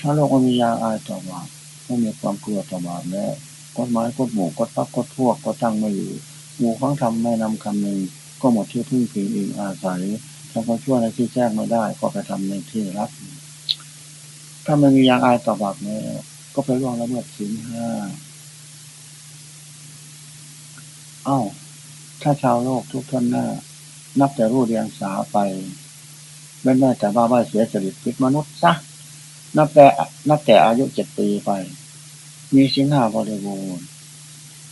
Speaker 1: ถ้าโลกไม่มียาอายต่อบาปไม่มีความกลัวต่อบาปแล้ว กฎหมายกฎหมู่กฎพักกฎพวกก็ตั้งไม่อยู่หมู่ของทำไม่นำคำหนึ่งก็หมดที่พึ่งพิงอิงอาศัยทำความชั่วในที่แจ้งไม่ได้ก็ไปทำในที่รับ ถ้าไม่มียางอายต่อบาปแล้วก็ไปล่วงละเมิดศีลห้าเอ้าถ้าชาวโลกทุกท่านหน้า นับแต่รู้เรียงสาไปไม่แน่แต่ว่าว่าเสียจริตพิษมนุษย์ซะนับแต่นับแต่อายุเจ็ดปีไป มีสินห้าบริบูรณ์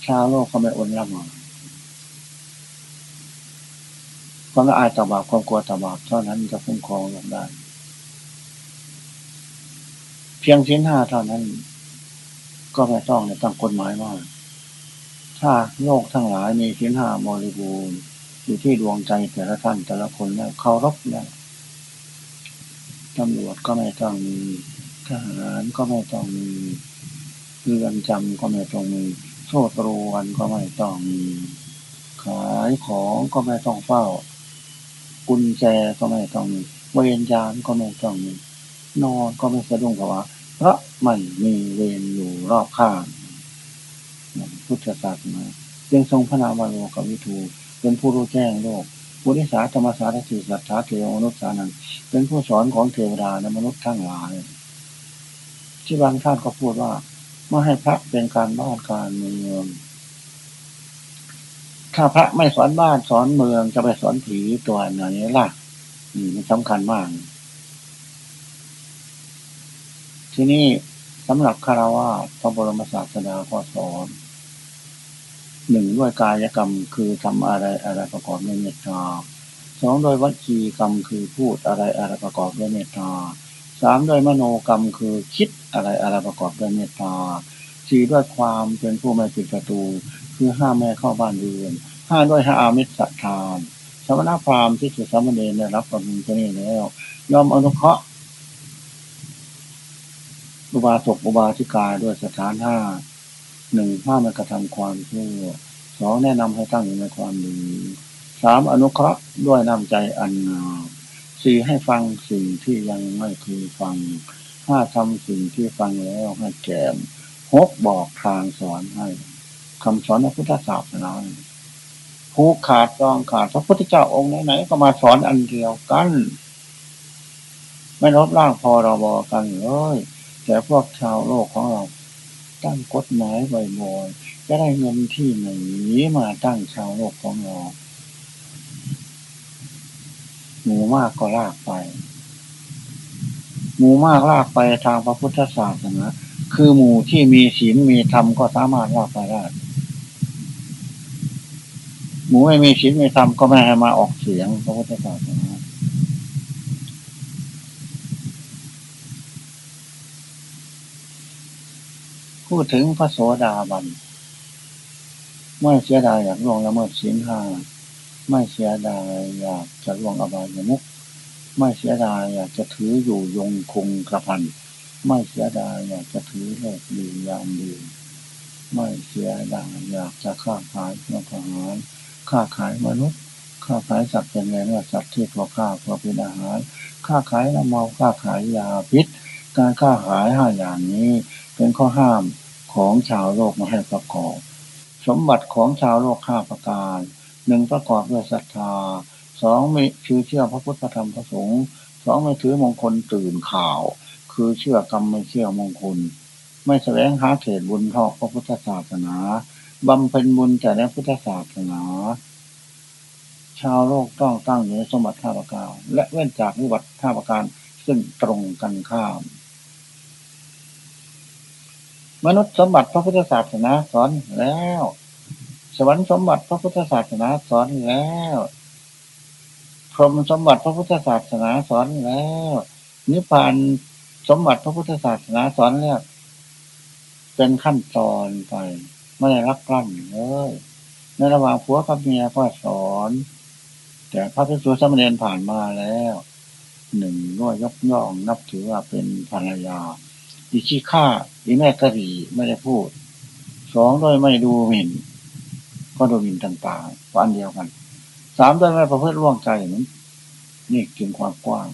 Speaker 1: ชาวโลกเขาไม่อนละหมอความละอายต่อบาปความกลัวต่อบาปเท่านั้นจะคุ้มครองลงได้ เพียงสินห้าเท่านั้น ก็ไม่ต้องในตั้งกฎหมายว่าถ้าโลกทั้งหลายมีสินห้าบริบูรณ์อยู่ที่ดวงใจแต่ละท่านแต่ละคนแล้วเคารพแล้วตำรวจก็ไม่ต้องมีทหารก็ไม่ต้องมี เรือนจำก็ไม่ต้องมีโทษรวนก็ไม่ต้องมีขายของก็ไม่ต้องเฝ้า กุญแจก็ไม่ต้องมีเวรยานก็ไม่ต้องมีนอนก็ไม่สะดุ้งเพราะว่าเพราะมันมีเวรอยู่รอบข้างพุทธศาสนายังทรงพระนามวโลกวิทูเป็นผู้รู้แจ้งโลกบุริสาธรรมสารถิสัทธาเทวมนุษย์สานันเป็นผู้สอนของเทวดาและมนุษย์ทั้งหลาย ที่บางท่านก็พูดว่า ไม่ให้พระเป็นการบ้านการเมือง ถ้าพระไม่สอนบ้านสอนเมืองจะไปสอนผีตัวไหนล่ะนี่มันสำคัญมาก ที่นี่สำหรับคารวะพระบรมศาสดาก็สอนหนึ่งด้วยกายกรรมคือทำอะไรอะไรประกอบด้วยเมตตาสองโดยวัจีกรรมคือพูดอะไรอะไรประกอบด้วยเมตตา สามด้วยมโนกรรมคือคิดอะไรอะไรประกอบด้วยเมตตาสี่ด้วยความเป็นผู้ไม่ปิดประตู คือห้าแม่เข้าบ้านเรือนห้าด้วยห้าอามิตรทานสมณพราหมณ์ที่ถือสามเณรได้รับความมีตัวนี้แล้วยอมอนุเคราะห์อุบาสกอุบาสิกาด้วยสถานห้าหนึ่งห้ามันกระทำความชั่วสองแนะนำให้ตั้งอยู่ในความดีสามอนุเคราะห์ด้วยน้ำใจอันงาม สี่ให้ฟังสิ่งที่ยังไม่เคยฟังห้าทำสิ่งที่ฟังแล้วให้แก่หกบอกทางสอนให้คำสอนในพุทธศาสนาผู้ขาดรองขาดพระพุทธเจ้าองค์ไหนๆก็มาสอนอันเดียวกัน ไม่ลดล่างพอรบอกกันเลยแต่พวกชาวโลกของเราตั้งกฎหมายบ่อยๆจะได้เงินที่ไหนมาตั้งชาวโลกของเรา หมู่มากก็ลากไป หมู่มากลากไปทางพระพุทธศาสนาคือหมู่ที่มีศีลมีธรรมก็สามารถลากไปได้หมูไม่มีชิ้นไม่ทำก็ไม่ให้มาออกเสียงพระพุทธศาสนาพูดถึงพระโสดาบันไม่เสียดายอยากลงละเมิดศีลห้า ไม่เสียดายอยากจะล่วงอบายมุกไม่เสียดายอยากจะถืออยู่ยงคงกระพัน ไม่เสียดายอยากจะถือโลกดียามดี ไม่เสียดายอยากจะค้าขายเพื่อาหารค้าขายมนุษย์ค้าขายสัตว์เป็นไงเมื่อสัตว์ที่พอค้าพอเป็นอาหารค้าขายน้ำเมาค้าขายยาพิษ การค้าขายห้าอย่างนี้ เป็นข้อห้ามของชาวโลกมาให้ประกอบ สมบัติของชาวโลกข้าประการ หนึ่งประกอบด้วยศรัทธาสองม่คือเชื่อพระพุทธธรรมพระสงฆ์สองไม่ถือมงคลตื่นข่าว คือเชื่อกรรมไม่เชื่อมงคล ไม่แสวงหาเขตบุญเท่าพระพุทธศาสนาบำเพ็ญบุญแต่ในพุทธศาสนา ชาวโลกต้องตั้งอยู่ในสมบัติข้าประการและเว้นจากวิบัติข้าประการซึ่งตรงกันข้าม มนุษย์สมบัติพระพุทธศาสนาสอนแล้ว วรรค์สมบัติพระพุทธศาสนาสอนแล้วพรหมสมบัติพระพุทธศาสนาสอนแล้วนิพพานสมบัติพระพุทธศาสนาสอนแล้วเป็นขั้นตอนไปไม่ได้รักกลั่นเลยในระหว่างผัวกับเมียก็สอน แต่พระพิสุสมเณรผ่านมาแล้วหนึ่งด้วยยกย่องนับถือว่าเป็นภรรยา อีขี้ข้าอีแม่กะรีไม่ได้พูดสองด้วยไม่ดูหมิ่น ก็ดูหมิ่นต่างๆวันเดียวกัน สามด้วยไม่ประพฤติร่วงใจนั้นนี่กินความกว้าง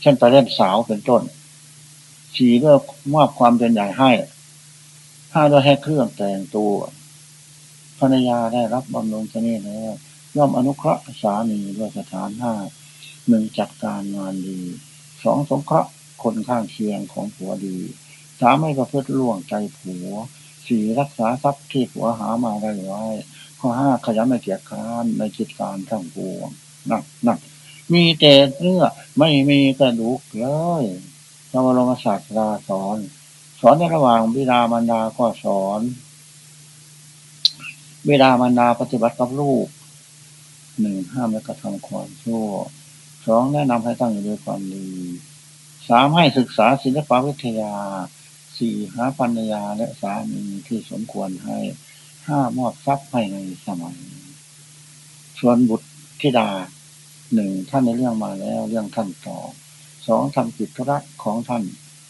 Speaker 1: เช่นไปเล่นสาวเป็นต้นสี่ด้วยมอบความเป็นใหญ่ให้ห้าด้วยให้เครื่องแต่งตัวภรรยาได้รับบำรุงชนีแล้วย่อมอนุเคราะห์สามีด้วยสถานห้าหนึ่งจัดการงานดีสองสงเคราะห์คนข้างเคียงของผัวดีสามไม่ประพฤติล่วงใจผัวสี่รักษาทรัพย์ที่ผัวหามาได้ไว้ ข้อห้าขยันในเกียรติการในจิตการทั้งปวงนักนักมีแต่เนื้อไม่มีกระดูกเลยพระบรมศาสดาสอน สอนในระหว่างบิดามารดาก็สอนบิดามารดาปฏิบัติกับลูกหนึ่งห้ามและกระทำความชั่วสองแนะนำให้ตั้งอยู่ด้วยความดีสามให้ศึกษาศิลปวิทยาสี่หาปัญญาและสามีที่สมควรให้ ห้ามอบทรัพย์ให้ในสมัย ส่วนบุตรธิดาหนึ่งท่านในเรื่องมาแล้วเรื่องท่านต่อสองทำกิจธุระของท่าน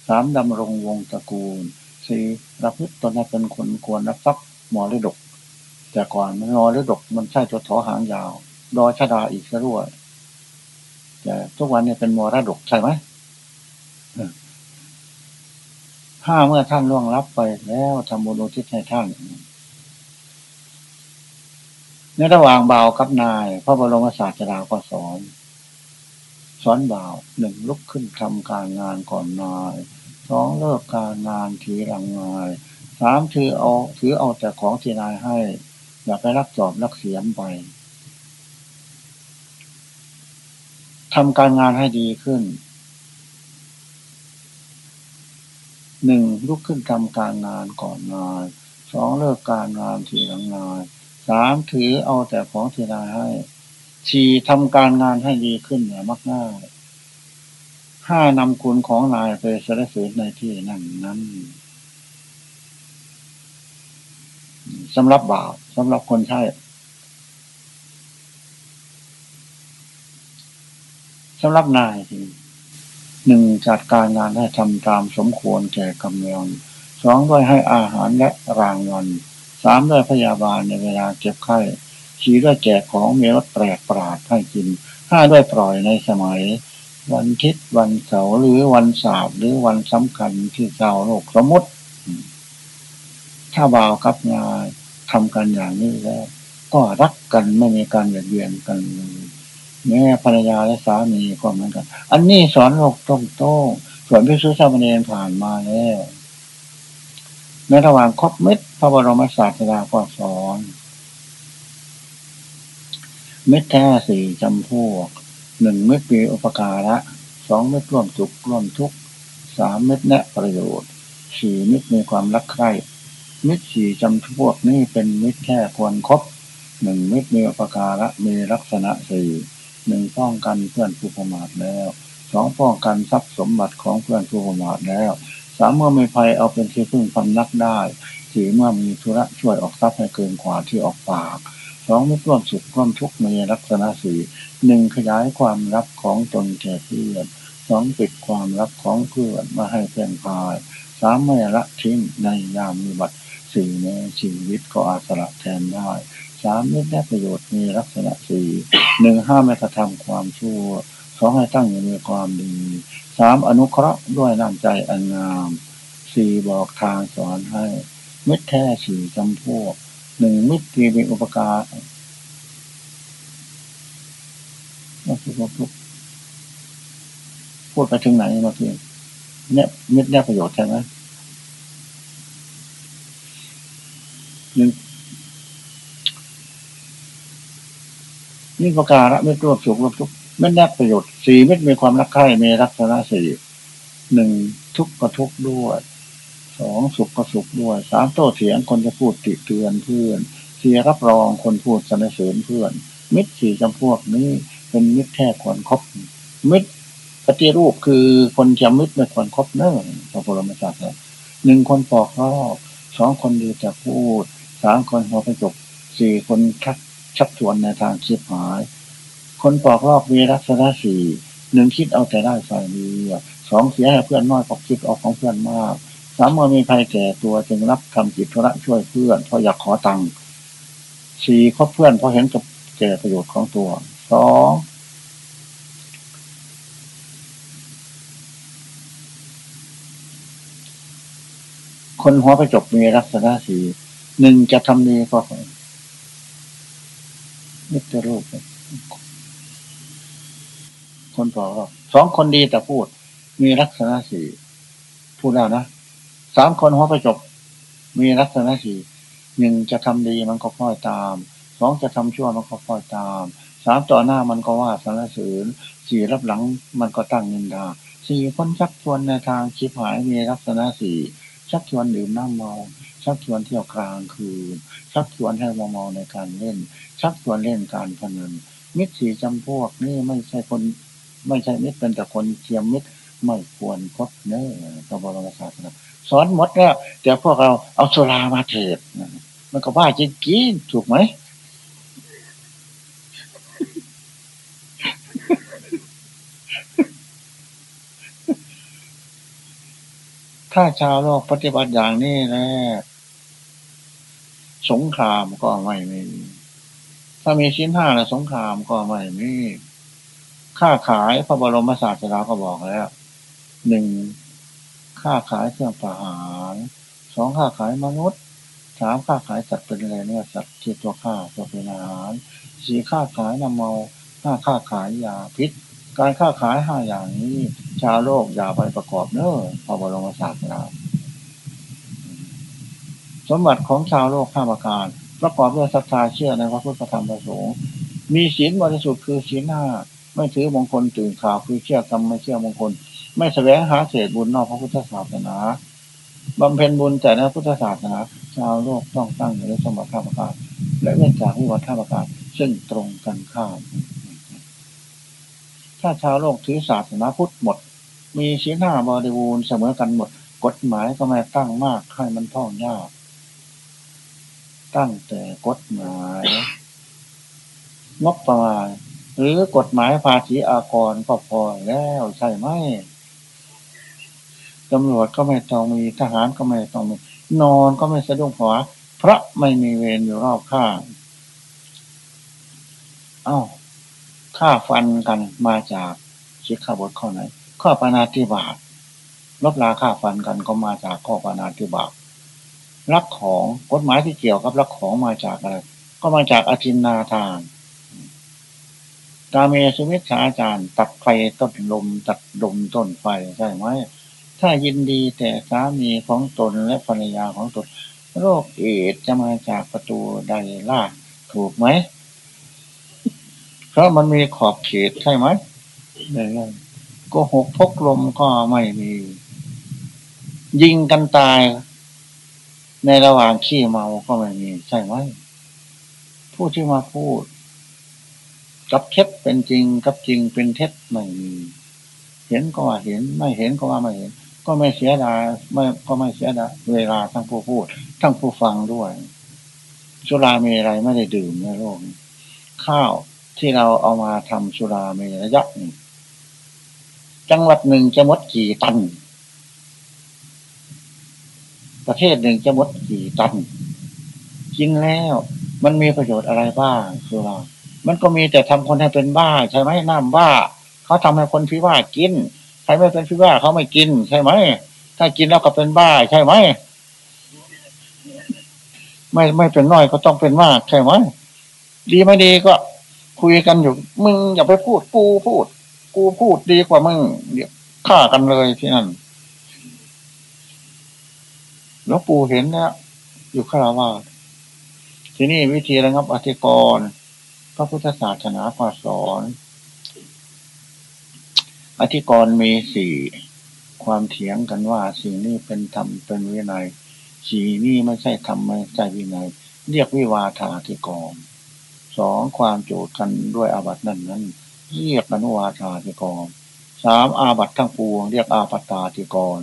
Speaker 1: สามดำรงวงตระกูลสี่รับพฤติตนเป็นคนควรรับทรัพย์มรดก แต่ก่อนมันมรดกมันใช่ตัวถอหางยาวดอชดาอีกซะด้วยแต่ทุกวันเนี้เป็นมรดกใช่ไหมห้าเมื่อท่านล่วงรับไปแล้วทำบุญอุทิศให้ท่าน ในระหว่างบ่าวกับนาย พระบรมศาสดาก็สอนสอนบ่าวหนึ่งลุกขึ้นทำการงานก่อนนายสองเลิกการงานทีหลังนายสามถือเอาถือเอาแต่ของที่นายให้ อย่าไปรักจอบรักเสียมไปทำการงานให้ดีขึ้นหนึ่งลุกขึ้นทำการงานก่อนนายสองเลิกการงานทีหลังนาย สามถือเอาแต่ของที่นายให้สี่ทำการงานให้ดีขึ้นเนี่ยมากง่ายห้านำคุณของนายไปสรรเสริญในที่นั่นนั้นสำหรับบ่าวสำหรับคนใช่สำหรับนายทีหนึ่งจัดการงานให้ทำตามสมควรแก่กำลังสองด้วยให้อาหารและรางวัล สามด้วยพยาบาลในเวลาเจ็บไข้สี่ด้วยแจกของมีรสแปลกประหลาดให้กินห้าด้วยปล่อยในสมัย วันทิศวันเสาร์หรือวันสาบหรือวันสำคัญที่เจ้าโลกสมมติ ถ้าบ่าวกับงานทำกันอย่างนี้แล้ว ก็รักกันไม่มีการเบียดเบียนกันเลยแม่ภรรยาและสามีก็เหมือนกัน อันนี้สอนโลกตรงโต้ส่วนพิสุทธิ์เนรผ่านมาแล้ว ในระหว่างคบเม็ดพระบรมศาสดาก็สอนเม็ดแท้สี่จำพวกหนึ่งเม็ดปีอุปการะสองเม็ดร่วมสุขร่วมทุกข์สามเม็ดแนะประโยชน์สี่เม็ดมีความรักใคร่เม็ดสี่จำพวกนี่เป็นเม็ดแค่ควรครบหนึ่งมิตรมีอุปการะมีลักษณะสี่หนึ่งป้องกันเพื่อนผู้ประมาทแล้วสองป้องกันทรัพย์สมบัติของเพื่อนผู้ประมาทแล้ว สามเมื่อมีภัยเอาเป็นที่พึ่งพำนักได้สี่เมื่อมีธุระช่วยออกทรัพย์ให้เกินกว่าที่ออกปากสองมิตรร่วมสุขร่วมทุกข์มีลักษณะสี่หนึ่งขยายความลับของตนแก่เพื่อนสองปิดความลับของเพื่อนมาให้เพื่อนพายสามไม่ละทิ้งในยามมีบัตรสี่ในชีวิตก็อาสละแทนได้สามมิตรได้ประโยชน์มีลักษณะสี่หนึ่งห้าไม่กระทำความชั่ว สองให้ตั้งอยู่ในความดีสามอนุเคราะห์ด้วยน้ำใจอันงามสี่บอกทางสอนให้ มิตรแท้สี่จำพวกหนึ่งมิตรที่เป็นอุปการนั่นคือพูดพูดไปถึงไหนมาพี่เนี่ยมิตรได้ประโยชน์ใช่ไหมหนึ่งนี่ประการะไม่รวบสุขรวบทุก ไม่ได้ประโยชน์สี่ไม่มีความรักใคร่มีรักษณะสี่หนึ่งทุกข์ก็ทุกข์ด้วยสองสุขก็สุขด้วยสามโต้เถียงคนจะพูดติเตือนเพื่อนสี่รับรองคนพูดสนเสริญเพื่อน มิตรสี่จำพวกนี้เป็นมิตรแท้ควรครบมิตรปฏิรูปคือคนจำมิตรไม่ควรครบเนื่องพระบรมศาสดาหนึ่งคนปอกรอบสองคนดีจะพูดสามคนหัวประจบสี่คนชักชักชวนในทางคิดหาย คนปอกรอบมีลักษณะสี่หนึ่งคิดเอาแต่ได้ฝ่ายดีสองเสียให้เพื่อนน้อยกคิดออกของเพื่อนมากสามเมื่อมีภัยแก่ตัวจึงรับทำจิตธุระช่วยเพื่อนเพราะอยากขอตังค์สี่คบเพื่อนเพราะเห็นกับแก่ประโยชน์ของตัวสองคนหัวประจบมีลักษณะสี่หนึ่งจะทำดีก็นิจรูป คนต่อสองคนดีแต่พูด มีลักษณะสี่พูดแล้วนะสามคนหัวประจบ มีลักษณะสี่หนึ่งจะทำดีมันก็ค่อยตามสองจะทำชั่วมันก็ค่อยตามสามต่อหน้ามันก็ว่าสารเสริญสี่รับหลังมันก็ตั้งนินดาสี่คนชักชวนในทางชิบหายมีลักษณะสี่ชักชวนดื่มน้ำเมาชักชวนเที่ยวกลางคืนชักชวนให้เมาในการเล่น ชักชวนเล่นการพนันมิตรสี่จำพวกนี่ไม่ใช่คน ไม่ใช่มิตรเป็นแต่คนเทียมมิตรไม่ควรคบเนื้อพระบรมศาสนาสอนหมดแล้วแต่พวกเราเอาโซลามาเทศมันก็ว่าจริงๆถูกไหมถ้าชาวโลกปฏิบัติอย่างนี้นะสงครามก็ไม่มี ถ้ามีชิ้นห้าแล้วสงครามก็ไม่มี ค่าขายพระบรมศาสดาก็บอกแล้วหนึ่งค่าขายเครื่องประหารสองค่าขายมนุษย์สามค่าขายสัตว์เป็นอะไรเนี่ยสัตว์ที่ตัวค่าตัวเป็นอาหารสี่ค่าขายน้ำเมาห้าค่าขายยาพิษ การค้าขายห้าอย่างนี้ ชาวโลกอย่าไปประกอบเนอพระบรมศาสนาสมบัติของชาวโลกห้าประการ ประกอบด้วยศรัทธาเชื่อในพระพุทธธรรมประสงค์มีศีลบริสุทธิ์คือศีลห้า ไม่ถือมงคลตื่นข่าวคือเชื่อกรรมไม่เชื่อมงคล ไม่แสวงหาเศษบุญนอกพระพุทธศาสนาบำเพ็ญบุญแต่ในพุทธศาสนาชาวโลกต้องตั้งอยู่ในสมบัติห้าประการและเว้นจากวิวัฒนาประการซึ่งตรงกันข้ามถ้าชาวโลกถือศาสนาพุทธหมด มีศีลห้าบริบูรณ์เสมอกันหมด กฎหมายก็ไม่ตั้งมากให้มันท่องยาก ตั้งแต่กฎหมายงบประมาณ หรือกฎหมายภาษีอากรก็พอแล้วใช่ไหมตำรวจก็ไม่ต้องมีทหารก็ไม่ต้องมี นอนก็ไม่สะดุ้งหัวเพราะไม่มีเวรอยู่รอบข้าง เอา้าฆ่าฟันกันมาจากชิขาบทข้อไหน ข้อปานาติบาตลบลาฆ่าฟันกันก็มาจากข้อปานาติบาตรักของกฎหมายที่เกี่ยวกับรักของมาจากอะไร ก็มาจากอจินนาทาน กาเมสุมิชาอาจารย์ ตัดไฟต้นลม ตัดดมต้นไฟใช่ไหมถ้ายินดีแต่สามีของตนและภรรยาของตน โรคเอดจะมาจากประตูใดล่าถูกไหมเพราะมันมีขอบเขตใช่ไหมเนี่ยก็หกพกลมก็ไม่มี ยิงกันตาย ในระหว่างขี้เมาก็ไม่มี ใช่ไหมผู้ที่มาพูด กับเท็จ เป็นจริงกับจริงเป็นเท็จไม่มีเห็นก็ว่าเห็นไม่เห็นก็ว่าไม่เห็น ก็ไม่เสียดายไม่ก็ไม่เสียดายเวลาทั้งผู้พูด ทั้งผู้ฟังด้วยสุรามีอะไรไม่ได้ดื่มในโลกข้าวที่เราเอามาทำสุรามีระยะหนึ่งจังหวัดหนึ่งจะมดกี่ตัน ประเทศหนึ่งจะมดกี่ตันกินแล้ว มันมีประโยชน์อะไรบ้างสุรา มันก็มีแต่ทำคนให้เป็นบ้า ใช่ไหมน้ำบ้า เขาทำให้คนพิว่ากิน ใครไม่เป็นพิว่าเขาไม่กิน ใช่ไหม ถ้ากินแล้วก็เป็นบ้า ใช่ไหม ไม่ไม่เป็นน้อยก็ต้องเป็นมาก ใช่ไหม ดีไม่ดีก็คุยกันอยู่ มึงอย่าไปพูดกูพูด กูพูดดีกว่ามึงเดี๋ยวฆ่ากันเลยที่นั่นแล้วปูเห็นแล้วอยู่ข้าวาที่นี่วิธีระงับอธิกรณ์ ระพุทธศาสนาพาสอน อธิกรณ์มีสี่ความเถียงกันว่าสิ่งนี้เป็นธรรมเป็นวินัยสีนี่ไม่ใช่ธรรมไม่ใช่วินัย เรียกวิวาทาธิกรสองความโจทย์กันด้วยอาบัตินั้นนั้น เรียกอนุวาทาธิกรสามอาบัติทั้งปวง เรียกอาปัตตาธิกร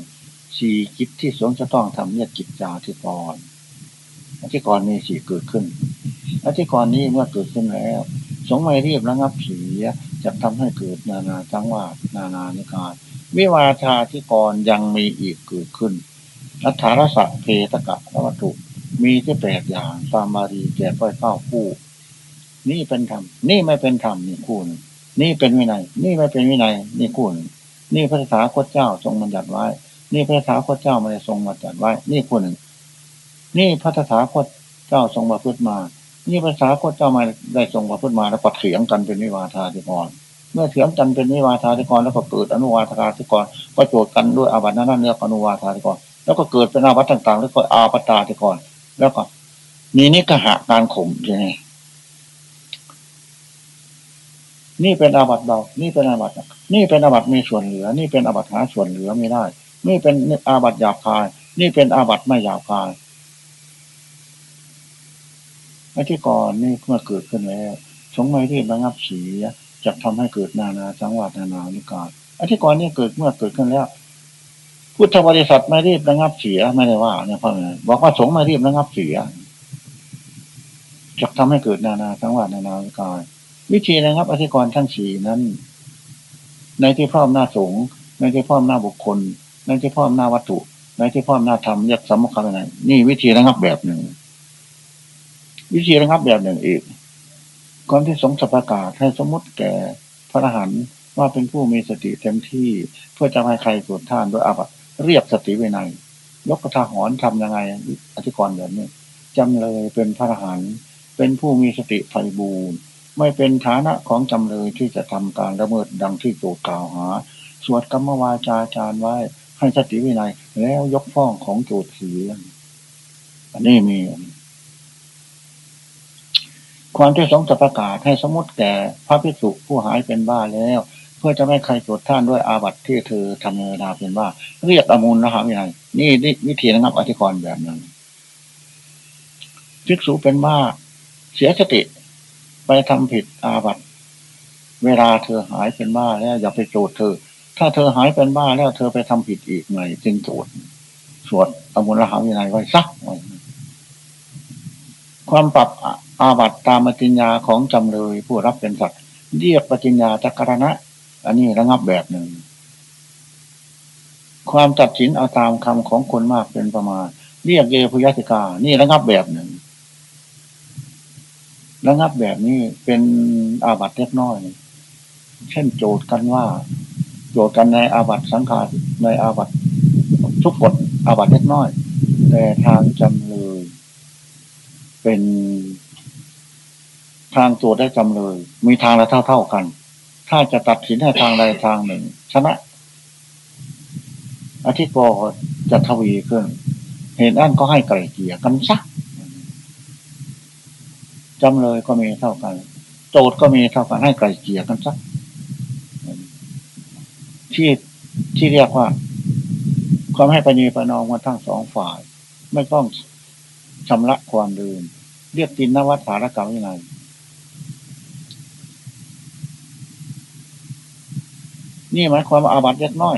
Speaker 1: สี่กิจที่สงจะต้องทำเรียกกิจจาธิกร อธิกรณ์มีสี่เกิดขึ้นอธิกรณ์นี้เมื่อเกิดขึ้นแล้ว สงไม่รีบระงับเสียจะทำให้เกิดนานาจังหวะนานานิการวิวาทาธิกรยังมีอีกเกิดขึ้นอัฐารสะเพตกะวัตถุมีที่แปดอย่างตามบาลีแก่ป้อยเก้าคู่ นี่เป็นธรรมนี่ไม่เป็นธรรมนี่คู่นนี่เป็นวินัย นี่ไม่เป็นวินัย นี่คู่นนี่พระสาคตเจ้าทรงบัญญัติไว้ นี่พระสาคตเจ้าไม่ได้ทรงบัญญัติไว้ นี่คู่หนึ่ง นี่พระสาคตเจ้าทรงบัพฤติมา นี่ภาษาคตเจ้ามาได้ทรงบัพฤติมาแล้วก็เถียงกันเป็นวิวาทาธิกร เมื่อเถียงกันเป็นวิวาทาธิกรแล้วก็เกิดอนุวาทาธิกร ก็โจทย์กันด้วยอาบัตินั้นเนื้ออนุวาทาธิกร แล้วก็เกิดเป็นอาวัตต่างๆ แล้วก็อาปตาไปก่อนแล้วก็มีนิกหะการข่มใช่ไหมนี่เป็นอาบัตเบา นี่เป็นอาบัตนี่เป็นอาบัตมีส่วนเหลือ นี่เป็นอาบัตหาส่วนเหลือไม่ได้ นี่เป็นอาบัตหยาบคาย นี่เป็นอาบัตไม่หยาบคาย อที่ก่อนนี่เมื่อเกิดขึ้นแล้วสงไม่ที่ระงับสีจะทำให้เกิดนานาจังวัดนานานิกาอที่ก่อนนี่เกิดเมื่อเกิดขึ้นแล้วพุทธบริษัทไม่รีบระงับเสียไม่ได้ว่าเนี่ยพ่อเนี่บอกว่าสงไม่รีบระงับเสียจะทำให้เกิดนานาทั้งวัดนานาวิกายวิธีระงับ อธิกรณ์ทั้งสี่นั้น ในที่พ่อมหน้าสงในที่พ่อมหน้าบุคคล ในที่พ่อมหน้าวัตถุ ในที่พ่อมหน้าธรรมเรียกสมมติอะไรนี่วิธีระงับแบบหนึ่ง วิธีระงับแบบหนึ่งอีกก่อนที่สงสประกาศให้สมมติแก่พระอรหันต์ว่าเป็นผู้มีสติเต็มที่เพื่อจะให้ใครสวดท่านโดยอาบัตเรียบสติวินัยยกกระทาหอนทำยังไงอธิกรณ์แบบนี้จำเลยเป็นพระอรหันต์เป็นผู้มีสติไฟบูรณ์ไม่เป็นฐานะของจำเลยที่จะทำการละเมิดดังที่โจทกล่าวหา สวดกรรมวาจาจารไว้ให้สติวินัยแล้วยกฟ้องของโจทเสียอันนี้มี ความที่สงจะประกาศให้สมมติแก่พระภิกษุผู้หายเป็นบ้าแล้ว เพื่อจะไม่ใครตรวจท่านด้วยอาบัติที่เธอทำเนินาเป็นว่าเรียกอมูลนะครับยังไงนี่วิธีระงับอธิกรณ์แบบนั้นภิกษุเป็นบ้า เสียสติไปทำผิดอาบัติเวลาเธอหายเป็นบ้าแล้วอย่าไปโจทย์เธอ ถ้าเธอหายเป็นบ้าแล้วเธอไปทำผิดอีกไงจึงโจทย์สวดอมูลละหาวินัยไว้ซักความปรับ อาบัตตามปฏิญญาของจำเลยผู้รับเป็นสัตว์เรียกปฏิญญาจักรณะ อันนี้ระงับแบบหนึ่ง ความตัดสินเอาตามคำของคนมากเป็นประมาณ เรียกเยพุยติกา นี่ระงับแบบหนึ่งระงับแบบนี้เป็นอาบัตเล็กน้อย เช่นโจทย์กันว่า โจทย์กันในอาบัตสังขารในอาบัตทุกกฎอาบัตเล็กน้อย แต่ทางจำเลยเป็น ทางโจทย์ได้จำเลย มีทางละเท่าเท่ากัน ถ้าจะตัดสินให้ทางใดทางหนึ่ง ชนะ อธิกรจะทวีขึ้น เหตุนั้นก็ให้ไกลเกี่ยกันซักจำเลยก็มีเท่ากัน โจทย์ก็มีเท่ากันให้ไกลเกี่ยกันซักที่ที่เรียกว่า ความให้ปณีประนอมกันทั้งสองฝ่าย ไม่ต้องชำระความดื่มเรียกตินนวัตสารกรรมยังไง นี่หมายความว่าอาบัตเล็กน้อย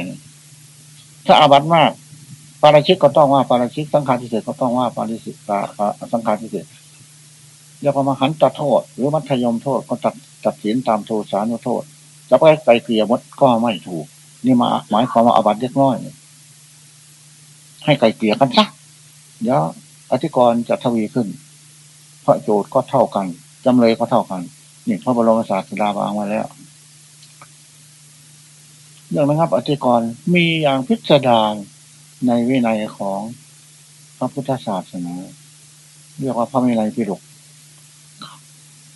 Speaker 1: ถ้าอาบัตมาก ปาราชิกก็ต้องว่าปาราชิกสังขารที่เศษก็ต้องว่าปาราชิกาสังขารที่เศษเรียกมาหันตัดโทษ หรือมัธยมโทษก็ตัดตัดสินตามโทษสานุโทษจะไปไกลเกลี่ยมดก็ไม่ถูก นี่มาหมายความว่าอาบัตเล็กน้อย ให้ไกลเกลี่ยกันซะเดี๋ยวอธิกรจะทวีขึ้น เพราะโจทย์ก็เท่ากันจำเลยก็เท่ากันนี่พระบรมศาสดาวางไว้แล้ว เรื่องนะครับอธิกรมีอย่างพิสดารในวินัยของพระพุทธศาสนาเรียกว่าพระวินัยพิรก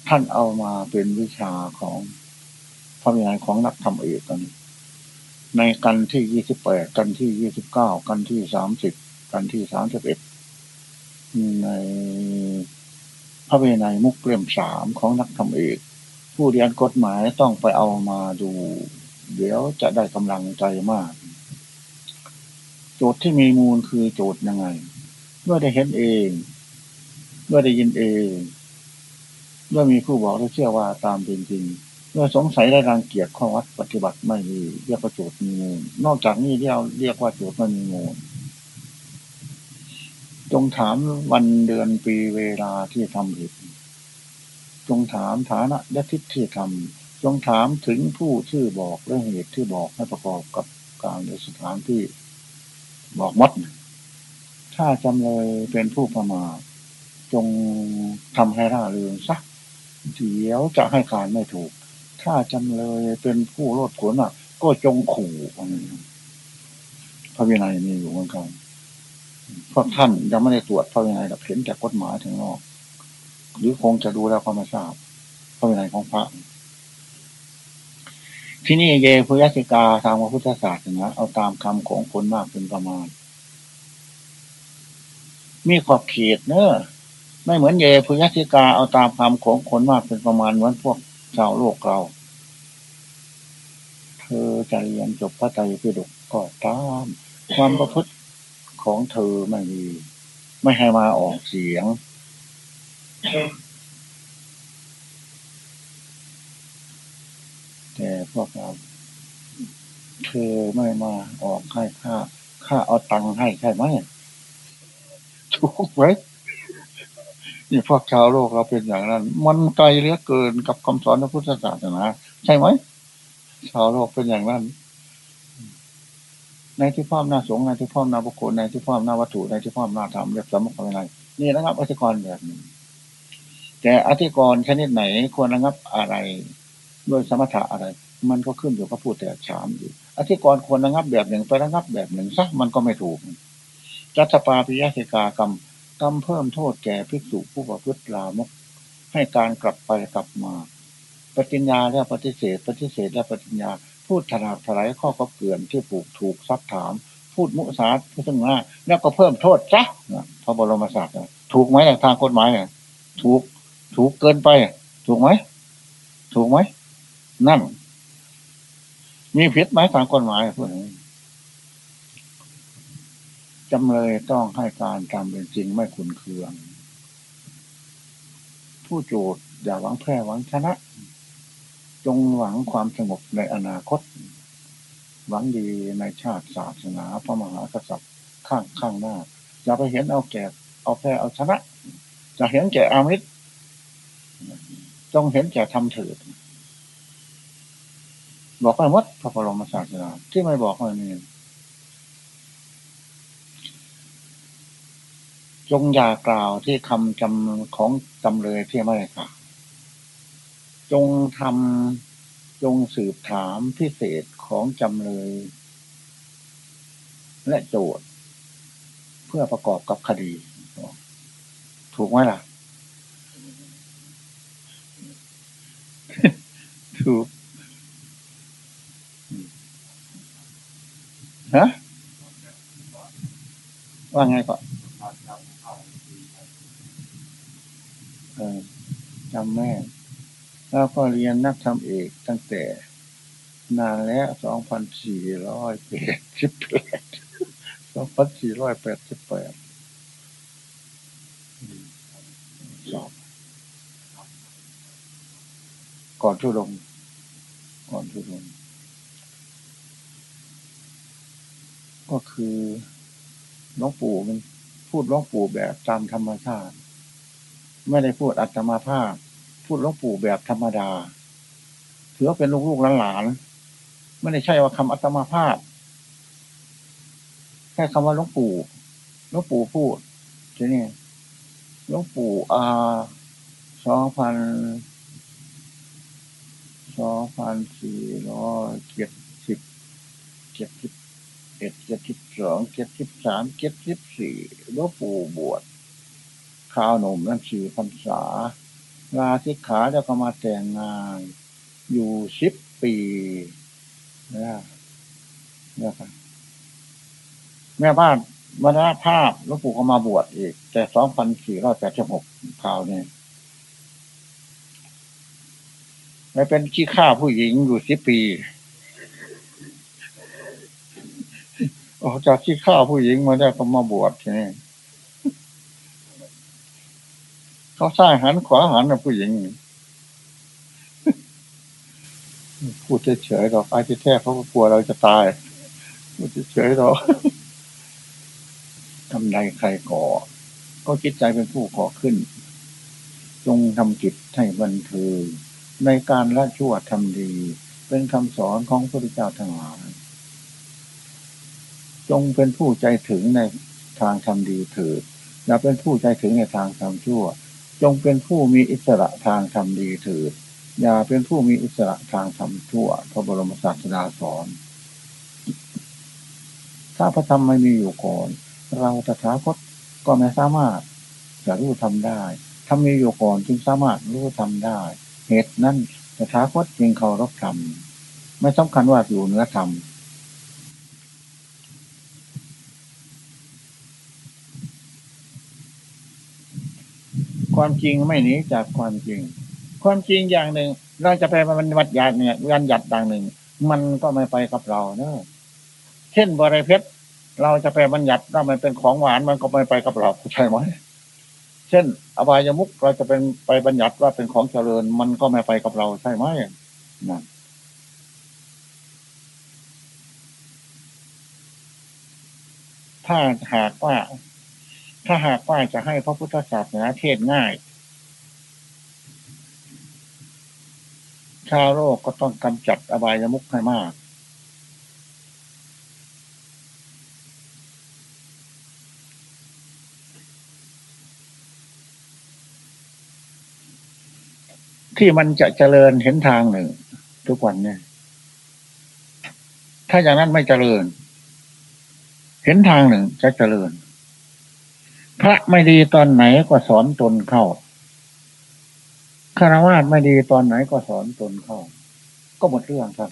Speaker 1: ท่านเอามาเป็นวิชาของพระวินัยของนักธรรมเอกกันนี้ ในกันที่ยี่สิบแปดกันที่ยี่สิบเก้ากันที่สามสิบกันที่สามสิบเอ็ดในพระวินัยมุกเล่มสามของนักธรรมเอก ผู้เรียนกฎหมายต้องไปเอามาดู เดี๋ยวจะได้กำลังใจมาก โจทย์ที่มีมูลคือโจทย์ยังไง เมื่อได้เห็นเอง เมื่อได้ยินเองเมื่อมีผู้บอกและเชื่อว่าตามเป็นจริงเมื่อสงสัยได้รังเกียจข้อวัดปฏิบัติไม่ดีเรียกว่าโจทย์มีมูลนอกจากนี้เรียกเรียกว่าโจทย์ไม่มีมูลจงถามวันเดือนปีเวลาที่ทำผิดจงถามฐานะและทิศที่ทำ จงถามถึงผู้ชื่อบอกและเหตุที่บอกให้ประกอบกับการในสถานที่บอกมดถ้าจำเลยเป็นผู้ประมาทจงทำให้ร่าเริงสักเดี๋ยวจะให้การไม่ถูก ถ้าจำเลยเป็นผู้โลดผลอะ ก็จงขู่พระวินัยมีอยู่เหมือนกันเพราะท่านยังไม่ได้ตรวจพระวินัยแต่เห็นแต่กฎหมายถึงนอก หรือคงจะดูแล้วก็ไม่ทราบพระวินัยของพระ ที่นี่เยพุยสิกาทางพระพุทธศาสนาเอาตามคำของคนมากเป็นประมาณ มีขอบเขตเนอะไม่เหมือนเยพุยสิกาเอาตามคำของคนมากเป็นประมาณเหมือนพวกชาวโลกเรา เธอจะเรียนจบพระไตรปิฎกก็ตาม ความประพฤติของเธอไม่ดี ไม่ให้มาออกเสียง แต่พวกเราเธอไม่มาออกให้ค่าค่าเอาตังค์ให้ใช่ไหมถูกไหมนี่พวกชาวโลกเราเป็นอย่างนั้น มันไกลเหลือเกินกับคำสอนพระพุทธศาสนาใช่ไหมชาวโลกเป็นอย่างนั้น ในที่พ่อมหน้าสงในที่พ่อมหน้าบุคคลในที่พ่อมหน้าวัตถุในที่พ่อมหน้าธรรมเรียกสมมติอะไรนี่นะครับอธิกรณ์แบบนี้แต่อธิกรณ์ชนิดไหนควรระงับอะไร ด้วยสมถะอะไร มันก็ขึ้นอยู่กับผู้แต่ฉามอยู่อธิกรควรระงับแบบหนึ่งไประงับแบบหนึ่งซักมันก็ไม่ถูกจัตปาปิยสิกากรรมกรรมเพิ่มโทษแก่ภิกษุผู้ประพฤติลามก ให้การกลับไปกลับมา ปฏิญญาและปฏิเสธ ปฏิเสธและปฏิญญา พูดถนาถลายข้อก็เกลื่อนที่ผูกถูกซักถาม พูดมุสาพูดซึ่งหน้าแล้วก็เพิ่มโทษจ้ะพระบรมศาสดาถูกไหมทางกฎหมายถูกถูกเกินไป ถูกไหมถูกไหม นั่น มีผิดไหมทางกฎหมายพวกนี้จำเลยต้องให้การตามเป็นจริงไม่ขุนเคือง ผู้โจทย์อย่าหวังแพ้หวังชนะ จงหวังความสงบในอนาคต หวังดีในชาติศาสนาพระมหากษัตริย์ข้างข้างหน้า อย่าไปเห็นเอาแก่เอาแพ้เอาชนะ จะเห็นแก่อามิตรจงเห็นแก่ทำเถิด บอกไปหมดพระบรมศาสดาที่ไม่บอกไม่มีจงอย่ากล่าวที่คำจำของจำเลยที่ไม่ค่ะจงทำจงสืบถามพิเศษของจำเลย และโจทย์เพื่อประกอบกับคดี ถูกไหมล่ะ ถูก ฮะว่าไงก่อนจำแม่แล้วก็เรียนนักทำเอกตั้งแต่นานแล้วสองพันสี่ร้อยแปดสิบแปดสองพันสี่ร้อยแปดสิบแปดสอบก่อนชุลงก่อนชุลง ก็คือหลวงปู่มันพูดหลวงปู่แบบตามธรรมชาติ ไม่ได้พูดอัตมาภาพ พูดหลวงปู่แบบธรรมดาถือว่าเป็นลูกๆหลานๆไม่ได้ใช่ว่าคำอัตมาภาพแค่คำว่าหลวงปู่หลวงปู่พูดทีนี้หลวงปู่อาสองพันสองพันสี่ร้อยเจ็ดสิบเจ็ดสิบ อ็ดเจ็ดสิบสองเจ็ดสิบสามเจ็ดสิบสี่หลวงปู่บวชข้าวหนุ่มนั่นสี่พรรษา ลาสิกขาแล้วก็มาแต่งงาน อยู่สิบปีนะนะครับแม่บ้านมรณภาพหลวงปู่ก็มาบวชอีก แต่สองพันสี่ร้อยแปดสิบหกข่าวเนี่ยไม่เป็นขี้ข้าผู้หญิงอยู่สิบปี ออกจากขี้ข้าผู้หญิงมาได้ก็มาบวชทีนี้เขาสร้างหันขวาหันนะผู้หญิงพูดเฉยๆหรอกไอ้ที่แท้เขาก็กลัวเราจะตายพูดเฉยๆหรอกทำใดใครก่อ ก็คิดใจเป็นผู้ขอขึ้น จงทำจิตให้บันเทิงในการละชั่วทำดี เป็นคำสอนของพระพุทธเจ้าทั้งหลาย งเป็นผู้ใจถึงในทางทำดีเถิดอย่าเป็นผู้ใจถึงในทางทำชั่ว จงเป็นผู้มีอิสระทางทำดีเถิดอย่าเป็นผู้มีอิสระทางทำชั่วพระบรมศาสดาสอน ถ้าพระธรรมไม่มีอยู่ก่อน เราตถาคตก็ไม่สามารถจะรู้ทำได้ทำมีอยู่ก่อนจึงสามารถรู้ทำได้ เหตุนั้นตถาคตจึงเคารพธรรมไม่สำคัญว่าอยู่เหนือธรรม ความจริงไม่หนีจากความจริง ความจริงอย่างหนึ่ง เราจะไปมันวัดยาเนี่ยยันหยัดดังหนึ่ง มันก็ไม่ไปกับเราเนอะเช่นบริเพชรเราจะไปบัญญัติว่ามันเป็นของหวานมันก็ไม่ไปกับเราใช่ไหมเช่น อบายมุกเราจะเป็นไปบัญญัติว่าเป็นของเจริญ มันก็ไม่ไปกับเราใช่ไหมนั่นถ้าหากว่า ถ้าหากว่าจะให้พระพุทธศาสนาเทศง่าย ชาวโลกก็ต้องกำจัดอบายมุกให้มาก ที่มันจะเจริญเห็นทางหนึ่ง ทุกวันเนี่ย ถ้าอย่างนั้นไม่เจริญ เห็นทางหนึ่งจะเจริญ พระไม่ดีตอนไหนก็สอนตนเข้าคารวะไม่ดีตอนไหนก็สอนตนเข้า ก็หมดเรื่องครับ